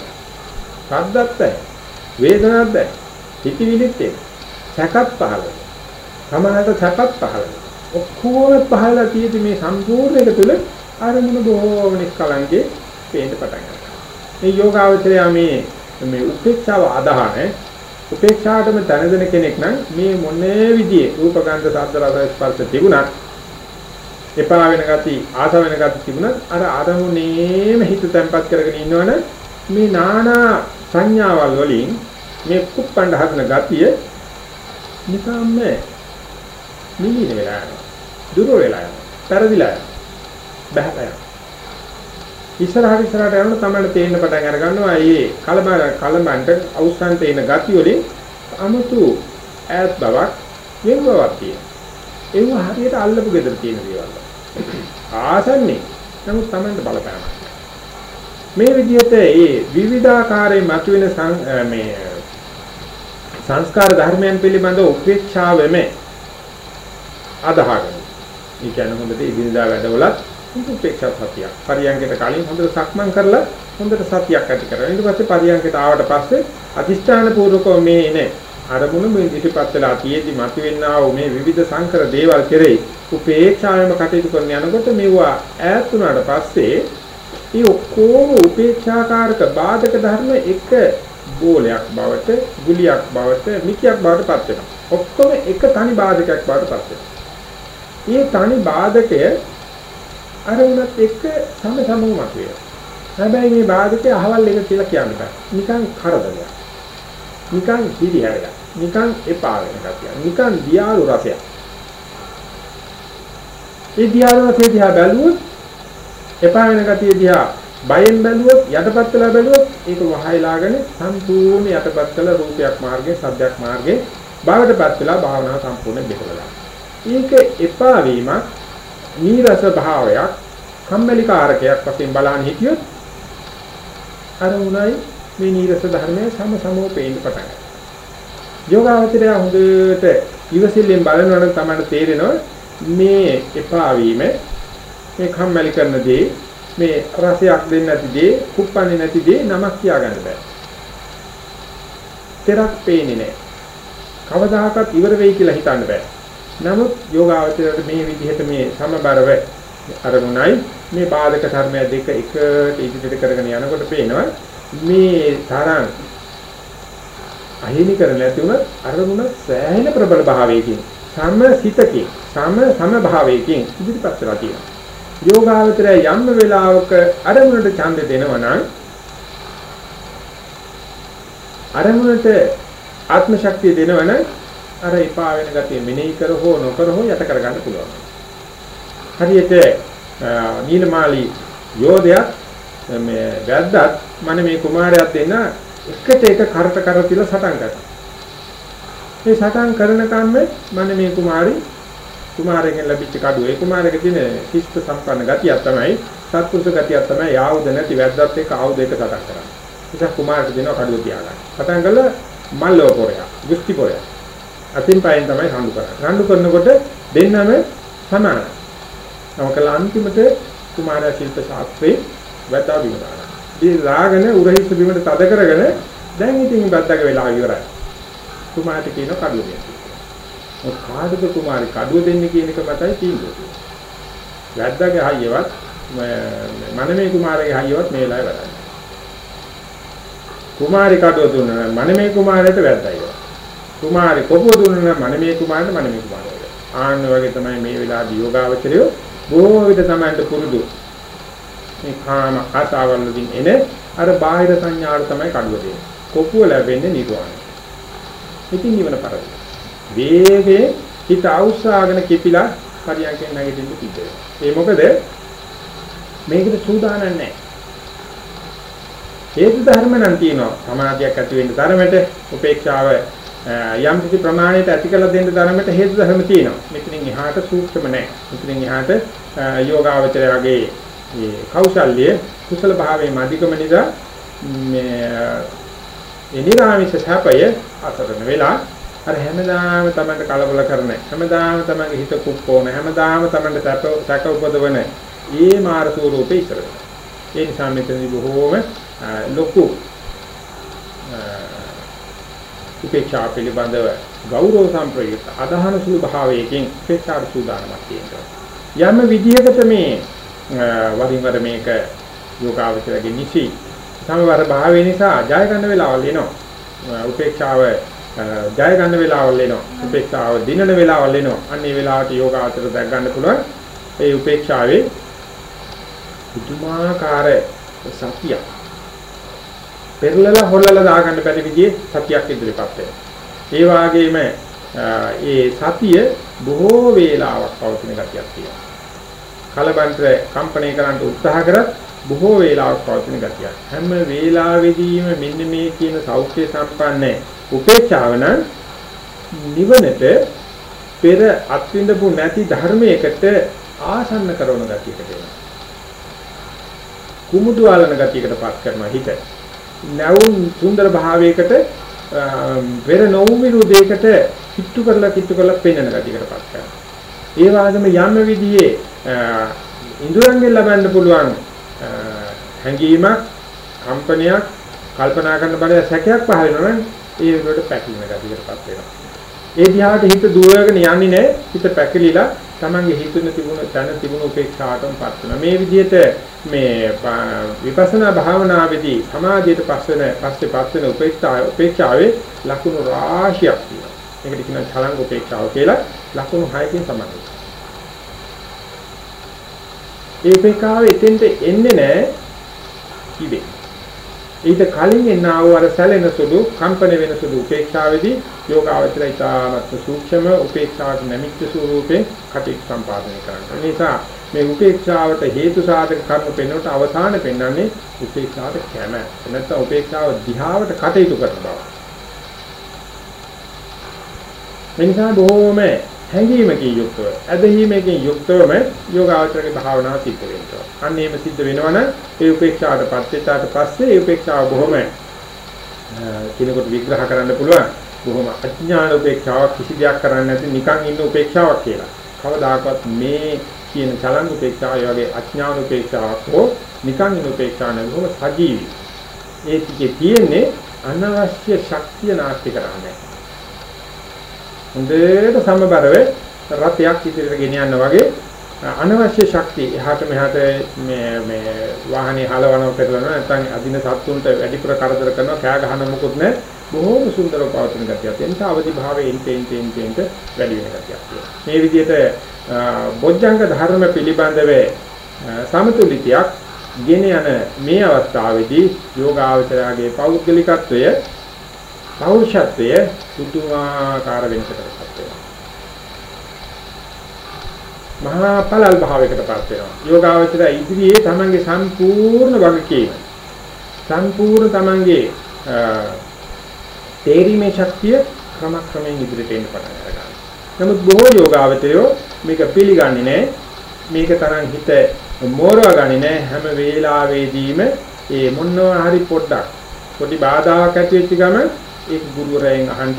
Speaker 1: ශබ්දත් ඒ වේදනත් ඒ හිතවිලිත් ඒ සැකත් පහළ සමහරට සැපත් පහළ ඔක්කොම පහළලා තියෙදි මේ සම්පූර්ණ එක තුල අරමුණ බොහෝම නිස්කලංකේ පේන්න පටන් ගන්නවා. මේ යෝගාවචරය මේ මේ උපේක්ෂාව අදහන උපේක්ෂාවටම දැනදෙන කෙනෙක් නම් මේ මොනේ විදිහේ රූපගන්ධ ශබ්ද රස ස්පර්ශ තිබුණත් එපා වෙන ගති ආස වෙන ගති තිබුණත් අර අරමුණේම හිත තැම්පත් කරගෙන ඉන්නවනේ මේ නානා සංඥාවල් වලින් මේ කුප්පණ්ඩ හදන ගතිය නිකම්ම නිලින වෙලා යනවා දුර වෙලා යනවා පෙරදිලා යනවා බහලා යනවා ඉස්සරහට ඉස්සරහට යනකොට තමයි තේින්න පටන් අර ගන්නවා මේ කලබ කලබන්ට අවසන්ට එන ගති වලින් අමුතු ඈත් බවක් වෙන බවක් තියෙනවා. ඒව හරියට අල්ලපු gedර තියෙන දේවල්. ආසන්නේ. නමුත් Tamanට බලපෑමක්. මේ විදිහට ඒ විවිධාකාරයෙන් මතුවෙන මේ සංස්කාර ධර්මයන් පිළිබඳ උපේක්ෂාවෙම අදහගෙන. ඒ කියන්නේ හොඳට ඉදිනදා වැඩවලත් උපේක්ෂා සතිය. පරියන්කට කලින් හොඳට සක්මන් කරලා හොඳට සතියක් ඇති කරගන්න. ඊට පස්සේ පරියන්කට ආවට පස්සේ අදිෂ්ඨාන පූර්වකව මේ එනේ අරමුණු මේ ඉදිරිපත් වෙලා තියෙදි මතුවෙනා වූ මේ විවිධ සංකර දේවල් කෙරෙහි උපේක්ෂාවෙම කටයුතු කරන යනකොට මේවා ඈත් වුණාට පස්සේ මේ ඔක්කොම උපේක්ෂාකාරක බාධක ධර්ම එක බෝලයක් බවට ගුලියක් බවට මිකියක් බවට පත් වෙනවා. ඔක්කොම එක තනි බාධකයක් බවට පත් වෙනවා. මේ තනි බාධකය අරමුණත් එක්ක සම සමව මතුවේ. හැබැයි මේ බාධකය අහවල් එක කියලා කියන්න බෑ. නිකන් කරදරයක්. නිකන් හිරිහැරයක්. නිකන් එපා වෙන ගතියක්. නිකන් දියාරු රසයක්. ඒ දියාරු රසය දිහා බැලුවොත් එපා වෙන ගතිය දිහා බයෙන් බැලුවොත් යටපත් වෙලා බැලුවොත් ඒක වහයලාගෙන සම්පූර්ණ යටපත් කළ රූපයක් මාර්ගයේ සද්දයක් මාර්ගයේ භාවයටපත් වෙලා භාවනාව සම්පූර්ණ බෙහෙවලා. ඒක එපා වීමක් නීරස භාවයක් කම්මැලි කාරකයක් වශයෙන් බලන්න හිටියොත් අර උණයි මේ නීරස ධර්මයේ සම සමෝ පේන්න පටන් ගන්නවා. යෝගාවචරය හොඳට ඉවසිල්ලෙන් බලනකොට තමයි තේරෙනවා මේ එපා වීම මේ කම්මැලි කරන දේ මේ රසයක් දෙන්නේ නැති දේ කුප්පන්නේ නැති දේ නමක් කියාගන්න බෑ. තෙරක් පේන්නේ නැහැ. කවදාහකත් ඉවර වෙයි කියලා හිතන්න බෑ. නමුත් යෝගාවචරයට මේ විදිහට මේ සමබරව අරමුණයි මේ බාධක ධර්මය දෙක එකට ඉදිරියට කරගෙන යනකොට පේනවා මේ තරම් අහිමි කර නැති උනත් අරමුණ සෑහෙන ප්‍රබල භාවයකින් සමසිතකින් සම සම භාවයකින් ඉදිරිපත් වෙලා තියෙනවා. යෝගාවචරය යම් වෙලාවක අරමුණට ඡන්ද දෙනවා නම් අරමුණට ආත්ම ශක්තිය දෙනවනම් අර එපා වෙන ගතිය මෙනෙහි කර හෝ නොකර හෝ යට කරගන්න පුළුවන්. හරියට නීලමාලි යෝධයක් මේ වැද්දත් මම මේ කුමාරයාත් දෙන්න එකට එක කරට කර තියලා සටන් කරනවා. මේ සටන් කරන කම්ම මම මේ කුමාරි කුමාරයෙක්ගෙන් ලැබිච්ච කඩුව ඒ කුමාරයෙක් තියෙන ශිෂ්ට සම්පන්න ගතියක් තමයි සත්පුරුෂ ගතියක් තමයි ආයුධ නැති වැද්දත් එක්ක ආයුධ එක සටන් කරන්නේ. ඒක කුමාරට දෙනවා කඩුව තියාගන්න. සටන් කළා මල්ලෝ පොරයක්, ගුස්ති පොරයක්. අතින් පයෙන් තමයි රණ්ඩු කරන්නේ. රණ්ඩු කරනකොට දෙන්නම සමානයි. නමකල අන්තිමට කුමාරයා ශිල්ප ශාස්ත්‍රේ වැටා බිම දානවා. ඒ ලාගෙන උරහිස් බිමට තද කරගෙන දැන් ඉතින් බද්දක වෙලා ඉවරයි. කුමාරට කියන කඩුව දෙන්න. ඔය කාඩක කුමාරි කඩුව දෙන්න කියන එක මතයි තීන්දුව. වැද්දාගේ හයියවත් මනමේ කුමාරගේ හයියවත් මේ වෙලාවේ වැඩයි. කුමාරි කඩුව දුන්නා මනමේ කුමාරයට වැද්දයි. කුමාරි කොපුව දුන්නා මනමේ කුමාරට මනමේ කුමාරයට. ආන්න වගේ තමයි මේ වෙලාවේ යෝගාවචරය බොහෝ විට තමයි පුරුදු මේ කාම ආසාවල් වලින් එන අර බාහිර සංඥාවට තමයි කඩුව දෙන්නේ. කොපුව ලැබෙන්නේ නිර්වාණය. ඉතින් නිවන පරිදි. වේගේ හිත අවශ්‍යාගෙන කිපිලා පරියන්කෙන් නැගිටින්න කිව්වේ. ඒ මොකද මේකට සූදානම් නැහැ. හේතු ධර්ම නම් තියෙනවා. සමාධියක් ඇති වෙන්න තරමට උපේක්ෂාව යම් කිසි ප්‍රමාණයට ඇති කළ දෙන්න තරමට හේතු ධර්ම තියෙනවා. මෙතනින් එහාට සූක්ෂම නැහැ. මෙතනින් එහාට යෝගාවචරයගේ මේ කෞශල්‍ය කුසල භාවයේ මධිකම නිසා මේ එනිරාමිෂ සැපය අතරන වෙලා අර හැමදාම තමන්ට කලබල කරන හැමදාම තමන්ගේ හිත කුප්පෝන හැමදාම තමන්ට සැප සැක උපදවන ඒ මාර ස්වරූපේ ඉතර වෙනවා. ඒ නිසා මෙතනදී බොහෝම ලොකු උපේක්ෂා පිළිබඳව ගෞරව සම්ප්‍රයුක්ත අදහන සුළු භාවයකින් උපේක්ෂා සූදානමක් තියෙනවා යම් විදිහකට මේ වරින් වර මේක යෝගාවචරගේ නිසි සමවර භාවය නිසා ජය ගන්න වෙලාවල් එනවා. උපේක්ෂාව ජය ගන්න වෙලාවල් එනවා. උපේක්ෂාව දිනන වෙලාවල් එනවා. අන්න ඒ වෙලාවට යෝගාවචර දැක් ගන්න පුළුවන්. ඒ උපේක්ෂාවේ පුදුමාකාර සතිය. පෙරලලා හොල්ලලා දාගන්න බැරි විදිහේ සතියක් ඉදිරිපත් වෙනවා. ඒ වාගේම ඒ සතිය බොහෝ වේලාවක් පවතින ගතියක් තියෙනවා. කලබන්ට කම්පණය කරන්න උත්සාහ කරත් බොහෝ වේලාවක් පවතින ගතියක්. හැම වේලාවෙදීම මෙන්න මේ කියන සෞඛ්‍ය සම්පන්න උපේක්ෂාව නම් නිවනට පෙර අත්විඳපු නැති ධර්මයකට ආසන්න කරන ගතියකට එනවා. කුමුදු ආලන ගතියකටපත් කරනවා හිත. නැවුම් සුන්දර භාවයකට පෙර නොවුමිරු දෙයකට කිට්ටු කරලා කිට්ටු කරලා පෙන්වන ගතියකටපත් කරනවා. ඒ වගේම යම් විදිහේ ඉන්ද්‍රයන්ගෙන් ලබන්න පුළුවන් හැඟීමක්, කම්පනයක්, කල්පනා කරන බඩ සැකයක් පහළ වෙනවා නම් ඒ වලට පැකිලෙන ගතියකටපත් වෙනවා. ඒ දිහාට හිත දුවගෙන යන්නේ නැහැ. හිත පැකිලිලා Tamange හිතුන තිබුණ තන තිබුණ උපේක්ෂාවටම පත් වෙනවා. මේ විදිහට මේ විපස්සනා භාවනාවේදී සමාධියට පස්සෙන පස්සේ පත් වෙන උපේක්ෂාව උපේක්ෂාවේ ලකුණු රාශියක් තියෙනවා. ඒකට කියනවා ඡලංග උපේක්ෂාව කියලා. ලකුණු 6කින් සමානයි. ඒ උපේක්ෂාව එතෙන්ට එන්නේ නැහැ කිවේ. ඊට කලින් එන්නා වූ අර සැලෙන සුදු කම්පන වෙන සුදු උපේක්ෂාවේදී යෝගාවචරය ඉතාමත් සූක්ෂම උපේක්ෂාවට නැමිච්ච ස්වරූපයෙන් කටයුතු සම්පාදනය කරනවා. ඒ නිසා මේ උපේක්ෂාවට හේතු සාධක කර්ම පෙන්වනට අවසාන පෙන්වන්නේ උපේක්ෂාවට කැමැත්ත. නැත්නම් උපේක්ෂාව දිහාවට කටයුතු කරන බව. එනිසා බොහෝම හැඟීමකින් යුක්තව ඇදහිීමකින් යුක්තවම යෝගාචරයේ භාවනාව සිද්ධ වෙනවා. අන්න එහෙම සිද්ධ වෙනවනම් ඒ උපේක්ෂාවට පත්විතාට පස්සේ ඒ උපේක්ෂාව බොහොම කිනකොට විග්‍රහ කරන්න පුළුවන්. බොහොම අඥාන උපේක්ෂාවක් කිසි දෙයක් කරන්නේ නැති නිකන් ඉන්න උපේක්ෂාවක් කියලා. කවදාකවත් මේ කියන චලන උපේක්ෂාව වගේ අඥාන උපේක්ෂාවක් හෝ නිකන් ඉන්න උපේක්ෂාව නෙවෙයි සජීවී. ඒ ටිකේ තියෙන්නේ අනවශ්‍ය ශක්තිය නාස්ති කරන්නේ. හොඳට සමබරව රථයක් ඉදිරියට ගෙන යනවා වගේ අනවශ්‍ය ශක්තිය එහාට මෙහාට මේ මේ වාහනේ හලවනව කරලා නැත්නම් අදින සත්තුන්ට වැඩිපුර කරදර කරනවා කෑ ගහන මොකුත් නැහැ බොහෝම සුන්දරව පවතින ගතියක්. ඒ නිසා අවදි භාවයේ ඉන්ටෙන් ටෙන් ටෙන් වැඩි වෙන ගතියක් තියෙනවා. මේ විදිහට බොජ්ජංග ධර්ම පිළිබඳව සමතුලිතයක් ගෙන යන මේ අවස්ථාවේදී යෝගාවචරයාගේ පෞද්ගලිකත්වය පෞරුෂත්වය පුදුමාකාර වෙනසකටපත් වෙනවා. මහා පළල් භාවයකටපත් වෙනවා. යෝගාවචර ඉදිරියේ තමන්ගේ සම්පූර්ණ වගකීම සම්පූර්ණ තමන්ගේ තේරීමේ ශක්තිය ක්‍රමක්‍රමයෙන් ඉදිරියට එන්න පටන් ගන්නවා. නමුත් බොහෝ යෝගාවචරයෝ මේක පිළිගන්නේ නැහැ. මේක තරම් හිත මෝරවා ගන්නේ නැහැ. හැම වෙලාවෙදීම ඒ මොනවා හරි පොඩ්ඩක් පොඩි බාධාවක් ඇති වෙච්ච ගමන් ඒක ගුරුවරයන් අහන්න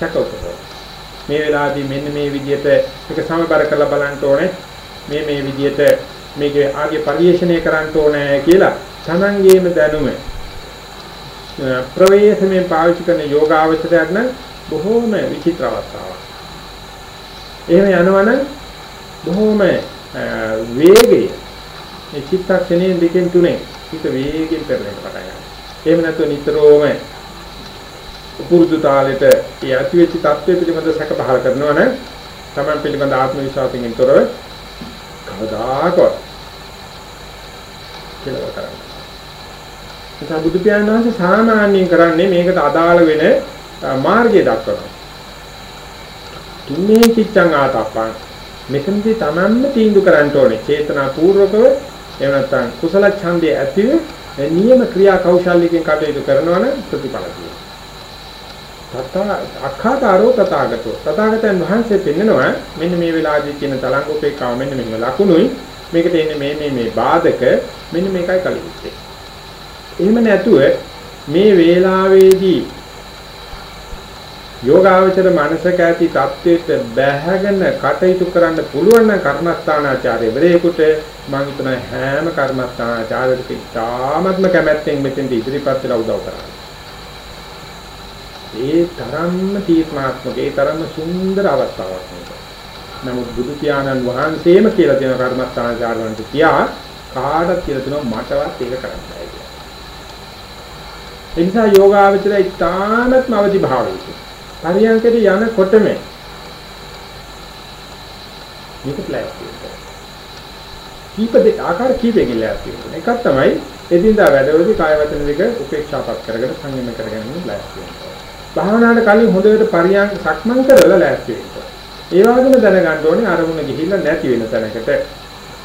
Speaker 1: සැකවතෝ. මේ වෙලාවේදී මෙන්න මේ විදිහට මේක සමබර කරලා බලන්න ඕනේ. මේ මේ විදිහට මේකේ ආගේ පරිශ්‍රණය කරන්න ඕනේ කියලා තමන්ගේම දැනුම ප්‍රවේශමෙන් පාවිච්චි කරන යෝගාවචරයක් නම් බොහෝම විචිත්‍ර අවස්ථාවක්. එහෙම යනවනම් බොහෝම වේගයේ මේ චිත්තක්ෂණයෙන් දෙකෙන් තුනේ හිත වේගෙන් පෙරලෙන්න පටන් ගන්නවා. එහෙම නැත්නම් නිතරම උපුරුදු තාලෙට ඒ ඇතිවෙච්ච தත්ත්වය පිළිබඳ සැක පහල කරනවා නම් Taman පිළිබඳ ආත්ම විශ්වාසයෙන් තොරව කවදාකවත් කියලා කරන්නේ. ඒක බුදු පියාණන් වහන්සේ සාමාන්‍යයෙන් කරන්නේ මේකට අදාළ වෙන මාර්ගය දක්වනවා. තුන්නේ චිත්තං ආතප්පං මෙතනදී Tamanම තීන්දුව කරන්න ඕනේ. චේතනා පූර්වකව එහෙම නැත්නම් කුසල ඡන්දයේ ඇතිව නියම ක්‍රියා කෞශල්‍යකින් කටයුතු කරනවා නම් ප්‍රතිඵල තියෙනවා. තථා අක්ඛාතාරෝ තථාගතෝ තථාගතයන් වහන්සේ පෙන්නනවා මෙන්න මේ වෙලාවේදී කියන තලංගෝපේකාව මෙන්න මෙන්න ලකුණුයි මේකට එන්නේ මේ මේ මේ බාධක මෙන්න මේකයි කලියුත්තේ. එහෙම නැතුව මේ වේලාවේදී යෝගාවචර මානසික ඇති தත්ත්වයට බැහැගෙන කටයුතු කරන්න පුළුවන් නම් කර්මස්ථානාචාර්යවරයෙකුට මම හිතන හැම කර්මස්ථානාචාර්යවරයෙකුට ඉතාමත්ම කැමැත්තෙන් මෙතෙන් ඉදිරිපත් වෙලා උදව් කරනවා. ඒ තරම්ම තීර්මාත්මක ඒ තරම්ම සුන්දර අවස්ථාවක් මේක. නමුත් බුදු පියාණන් වහන්සේම කියලා තියෙන කර්මස්ථානචාරවන්ට තියා කාටත් කියලා තියෙනවා මටවත් ඒක කරන්න බෑ කියලා. ඒ නිසා යෝගාවචරය ඉතාමත්ම අවදි භාවයක. පරියන්කේ යනකොටම මේක ප්ලෑස් කීප දෙක ආකාර කීපයකින් ලෑස්ති වෙනවා. එකක් තමයි එදිනදා වැඩවලදී කාය වචන දෙක උපේක්ෂාපත් කරගෙන සංයම කරගෙන ඉන්න ලෑස්ති වෙනවා. භාවනාවට කලින් හොඳට පරියන්ක සක්මන් කරලා ලෑස්ති වෙන්න. ඒ වගේම දැනගන්න ඕනේ අරමුණ ගිහිල්ලා නැති වෙන තැනකට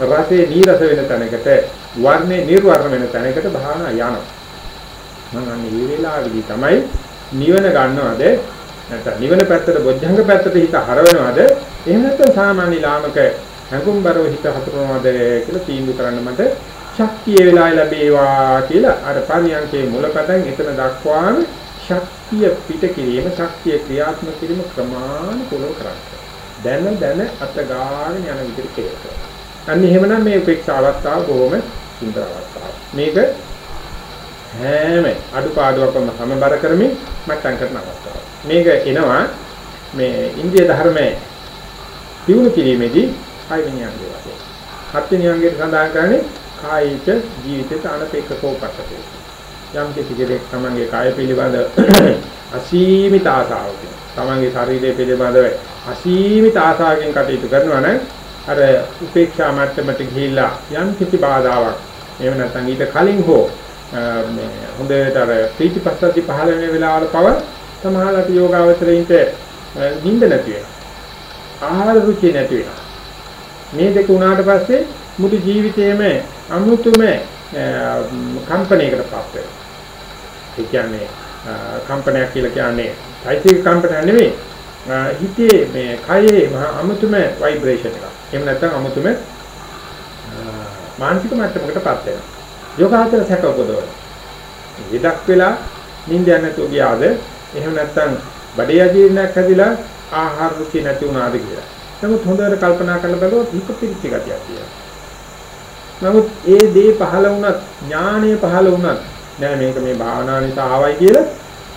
Speaker 1: රසේ නීරස වෙන තැනකට වර්ණේ නිර්වර්ණ වෙන තැනකට භාවනා යනවා. මම අන්නේ මේ වෙලාවේදී තමයි නිවන ගන්නවද නැත්නම් නිවන පැත්තට බොජ්ජංග පැත්තට හිත හරවනවද එහෙම නැත්නම් සාමාන්‍ය ලාමක හැඟුම්බරව හිත හතරනවද කියලා තීන්දුව කරන්න මට ශක්තිය වෙලාව ලැබේවා කියලා අර පරියන්කේ මුලපටන් එතන දක්වාම ශක්තිය පිට කිරීම ශක්තිය ක්‍රියාත්මක කිරීම ක්‍රමානුකූලව කරන්නේ. දැන දැන අතගාගෙන යන විදිහට කෙරෙනවා. අන්න එහෙමනම් මේ උපේක්ෂා අවස්ථාව බොහොම සුන්දර අවස්ථාවක්. මේක හැම අඩුපාඩුවක්ම සමබර කරමින් මට්ටම් කරන අවස්ථාවක්. මේක එනවා මේ ඉන්දිය ධර්මයේ දිනු කිරීමේදී හයවෙනි අංගය වශයෙන්. හත්වෙනි අංගයට සඳහන් කරන්නේ කායික ජීවිතයට අනපේක්ෂකව පස්සට. යම් කිසි කෙනෙක් තමන්ගේ කාය පිළිබඳ අසීමිත ආසාවකින් තමන්ගේ ශරීරය පිළිබඳව අසීමිත ආසාවකින් කටයුතු කරනවා නම් අර උපේක්ෂා මට්ටමට ගිහිල්ලා යම් කිසි බාධාවක් එහෙම නැත්නම් ඊට කලින් හෝ මේ හොඳට අර ප්‍රීතිපස්සති පහළ වෙන වෙලාවල පව සමහරවිට යෝගාවචරයින්ට නිින්ද නැති වෙනවා. ආහාර රුචිය නැති වෙනවා. මේ දෙක උනාට පස්සේ මුළු ජීවිතේම අමුතුම කම්පණයකට පත් වෙනවා. ඒ කියන්නේ කම්පනයක් කියලා කියන්නේ සයිසික කම්පනයක් නෙමෙයි. හිතේ මේ කයේ මහා අමුතුම ভাইබ්‍රේෂන් එකක්. එහෙම නැත්නම් අමුතුම මානසික මට්ටමකටපත් වෙනවා. යෝගාචර සැක උපදවන. විදක් වෙලා නිින්ද යන්නේ නැතුව ගියාද එහෙම නැත්නම් බඩේ අජීර්ණයක් හැදිලා ආහාර රුචි නැති වුණාද කියලා. නමුත් හොඳට කල්පනා කරලා බලුවොත් හිත පිරිච්ච ගතියක් තියෙනවා. නමුත් ඒ දේ පහළ වුණත් ඥානය පහළ වුණත් නෑ මේක මේ භාවනාව නිසා ආවයි කියලා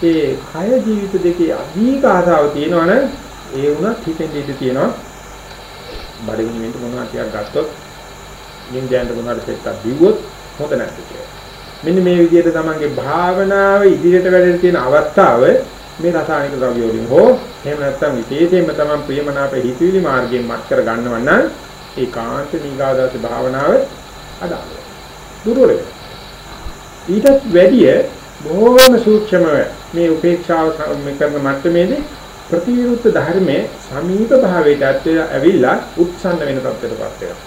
Speaker 1: ඒ කය ජීවිත දෙකේ අධික ආසාව තියෙනවනේ ඒ වුණත් හිතෙන් ඉඳ තියෙනවා බඩගිනි වෙන්න මොනවා ටිකක් ගත්තොත් නින්දයන්ට මොනවාට පෙත්තක් බිව්වොත් හොඳ නැද්ද කියලා. මෙන්න මේ විදිහට තමන්ගේ භාවනාව ඉදිරියට වැඩෙන්න තියෙන අවස්ථාව මේ රසායනික ද්‍රව්‍ය වලින් හෝ එහෙම නැත්නම් විශේෂයෙන්ම තමන් ප්‍රියමනාප හිතවිලි මාර්ගයෙන් මත් කර ගන්නව නම් ඒකාන්ත නීගාදාස භාවනාව අදාළයි. දුර්වල වෙනවා. ඊටත් වැඩිය බොහෝම සූක්ෂමව මේ උපේක්ෂාව කරන මට්ටමේදී ප්‍රතිවිරුද්ධ ධර්මයේ සමීප භාවයට ඇවිල්ලා උත්සන්න වෙන තත්ත්වයකටපත් වෙනවා.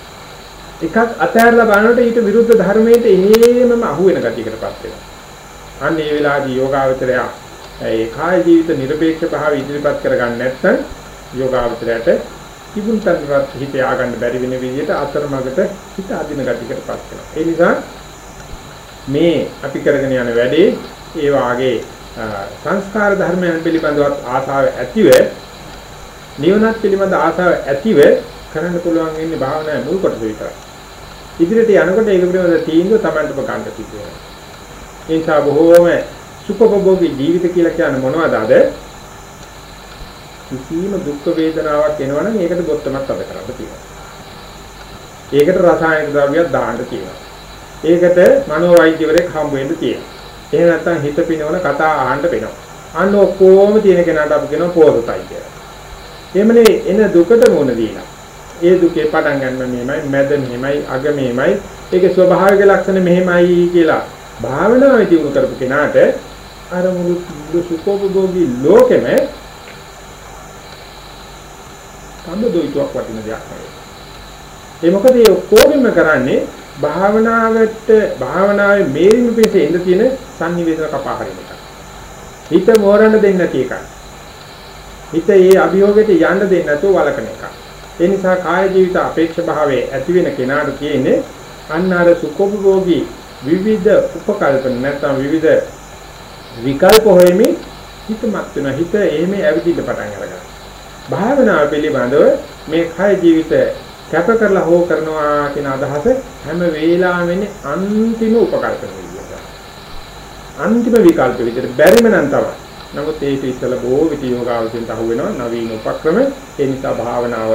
Speaker 1: එකක් අතහැරලා බලනකොට ඊට විරුද්ධ ධර්මයට එහෙමම අහු වෙන ගතියකටපත් වෙනවා. අන්න ඒ වෙලාවේදී යෝගාවචරය ඒ කාය ජීවිත নিরপেক্ষ භාවය ඉදිරිපත් කරගන්න නැත්නම් යෝගාවචරයට තිබුණ තත්ත්වවත් හිත ආගන්න බැරි වෙන විදිහට අතරමඟට හිත අදින ගතියකටපත් වෙනවා. ඒ නිසා මේ අපි කරගෙන යන වැඩේ ඒ වාගේ සංස්කාර ධර්මයන් පිළිබඳව ආසාව ඇතිව නිවනත් පිළිබඳ ආසාව ඇතිව කරන්න පුළුවන් ඉන්නේ භාවනාවේ මුල් කොටස විතරයි. ඉදිරියට යනකොට ඒක පිළිබඳ තීන්දුව Tamanටම ගන්න සිද්ධ වෙනවා. ඒ නිසා බොහෝම සුඛභෝගී ජීවිත කියලා කියන්නේ මොනවද අද? කිසිම දුක් වේදනාවක් එනවනම් ඒකට බොත්තමත් අද කරන්න තියෙනවා. ඒකට රසායනික ද්‍රව්‍යයක් දාන්න තියෙනවා. ඒකට මනෝවෛද්‍යවරයෙක් හම්බ වෙන්න තියෙනවා. එහෙම නැත්නම් හිත පිනවන කතා අහන්න වෙනවා. අන්න ඔක්කොම තියෙන කෙනාට අපි කියනවා පෝසතයි කියලා. එමනේ එන දුකට මොන දීලා. ඒ දුකේ පටන් ගන්න මෙහෙමයි, මැද මෙහෙමයි, අග මෙහෙමයි, ඒකේ ස්වභාවික ලක්ෂණ මෙහෙමයි කියලා භාවනාවේ දිනු කරපු කෙනාට අර මුළු මුළු සුඛෝපභෝගී ලෝකෙම කඳ දොයිතුවක් වටින දෙයක් නෙවෙයි. ඒ මොකද ඒ ඔක්කොගෙම කරන්නේ භාවනාවට භාවනාවේ මේරින් පිටේ ඉඳ තියෙන sannivedana කපා හරින එක. හිත මෝරන්න දෙන්නේ නැති එක. හිත ඒ අභියෝගයට යන්න දෙන්නේ නැතුව වළකන එක. ඒ නිසා කාය ජීවිත අපේක්ෂ භාවයේ ඇති වෙන කෙනාට කියන්නේ අන්න අර සුඛෝපභෝගී විවිධ උපකල්පන නැත්නම් විවිධ විකල්ප හොයමින් හිතමත් වෙන හිත එහෙම ඇවිදින්න පටන් අරගන්නවා. භාවනාව පිළිබඳව මේ කය ජීවිත කැප කරලා හෝ කරනවා කියන අදහස හැම වෙලාවෙම වෙන්නේ අන්තිම උපකල්පන විදියට. අන්තිම විකල්ප විදියට බැරිම නම් තමයි. නමුත් ඒක ඉස්සලා බොහෝ විට යෝගාවචෙන්ට අහු වෙනවා නවීන උපක්‍රම. ඒ නිසා භාවනාව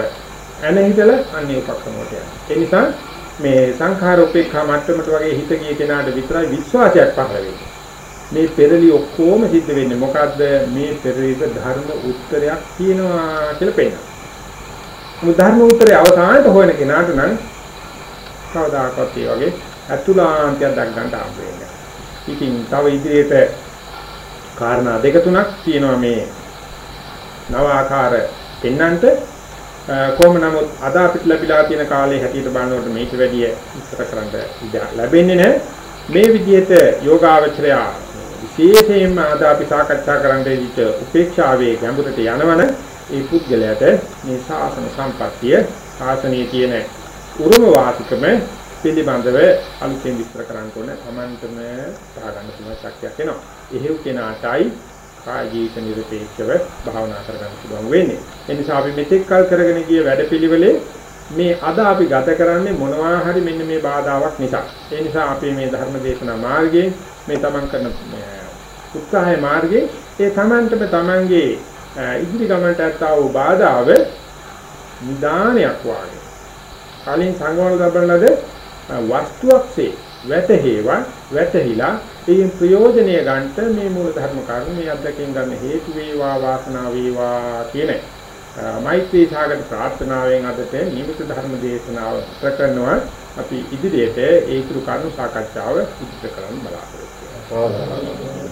Speaker 1: ඇනහිතල අන්‍ය උපක්‍රම වලට යනවා. ඒ නිසා මේ සංඛාර උපේක්ඛා මට්ටමට වගේ හිත ගිය කෙනාට විතරයි විශ්වාසයක් පහළ වෙන්නේ. මේ පෙරලි ඔක්කොම සිද්ධ වෙන්නේ මොකද්ද මේ පෙරලික ධර්ම උත්තරයක් තියෙනවා කියලා පෙන්නනවා. මොකද ධර්ම උත්තරේ අවසානයේ හොයන කෙනාට නම් කවදාකවත් ඒ වගේ අතුලාන්තයක් දක් ගන්න හම්බ වෙන්නේ. ඉතින් තව ඉදිරියට කාරණා දෙක තුනක් තියෙනවා මේ නව ආකාර පෙන්නන්ට කොහොම නමුත් අද අපිට ලැබිලා තියෙන කාලේ හැටියට බලනකොට මේක වැඩිය විස්තර කරන්න ලැබෙන්නේ නැහැ. මේ විදිහට යෝගාවචරය විශේෂයෙන්ම අද අපි සාකච්ඡා කරන්න දීච්ච උපේක්ෂාවේ ගැඹුරට යනවන ඒ පුද්ගලයාට මේ ශාසන සම්පත්තිය ශාසනයේ තියෙන උරුම වාසිකම පිළිබඳව අලුතෙන් විස්තර කරන්න ඕන තමන්ටම සාගන්න පුළුවන් ශක්තියක් එනවා. එහෙව් කෙනාටයි කාය ජීවිත නිරපේක්ෂව භාවනා කරගන්න පුළුවන් වෙන්නේ. ඒ නිසා අපි මෙතෙක් කල් කරගෙන ගිය වැඩපිළිවෙලේ මේ අද අපි ගත කරන්නේ මොනවා හරි මෙන්න මේ බාධාවක් නිසා. ඒ නිසා අපි මේ ධර්ම දේශනා මාර්ගයේ මේ තමන් කරන උත්සාහය මාර්ගයේ ඒ තමන්ටම තමන්ගේ ඉදිරි ගමනට ඇත්තා වූ බාධාව නිදානයක් වාගේ. කලින් සංගවන ලබන ලද වස්තුවක්සේ වැටහෙවා වැටහිලා ඒන් ප්‍රයෝජනීය ගන්නට මේ මූල ධර්ම කර්ම මේ අධ්‍යක්ෂයෙන් ගන්න හේතු වේවා වාසනාව වේවා කියන මෛත්‍රී සාගත ප්‍රාර්ථනාවෙන් අදට නිමිත ධර්ම දේශනාව ප්‍රකරනවා අපි ඉදිරියට ඒ තුරු කරුණු සාකච්ඡාව ඉදිරියට කරන්න බලාපොරොත්තු වෙනවා.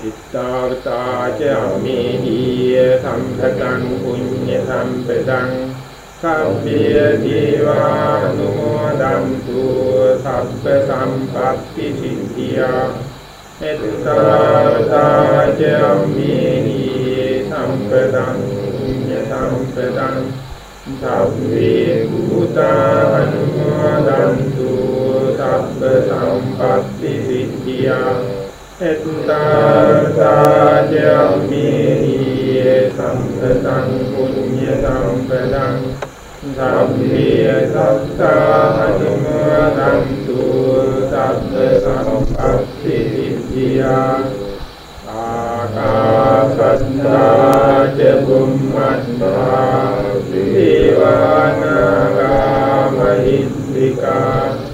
Speaker 1: ඉත්තාවතාච අමේහි සම්භතං පුඤ්ඤ සම්පදං සබ්බේ දීවානුමෝදන්තු සබ්බ සම්පත්ති සිද්ධියා එත්තාවතාච අමේහි සම්පදං පුඤ්ඤ සම්පදං සබ්බේ භූතානුමෝදන්තු සබ්බ සම්පත්ති සිද්ධියා එත්තාවතාචම්මේහි සම්පතං පුඤ්ඤ සම්පදං සම්මිය සත්තානුමෝදන්තු සබ්බ සම්පත්ති සිද්ධියා ආකාසත්තා ච බුම්මත්තා දේවානාගා මහිද්దికා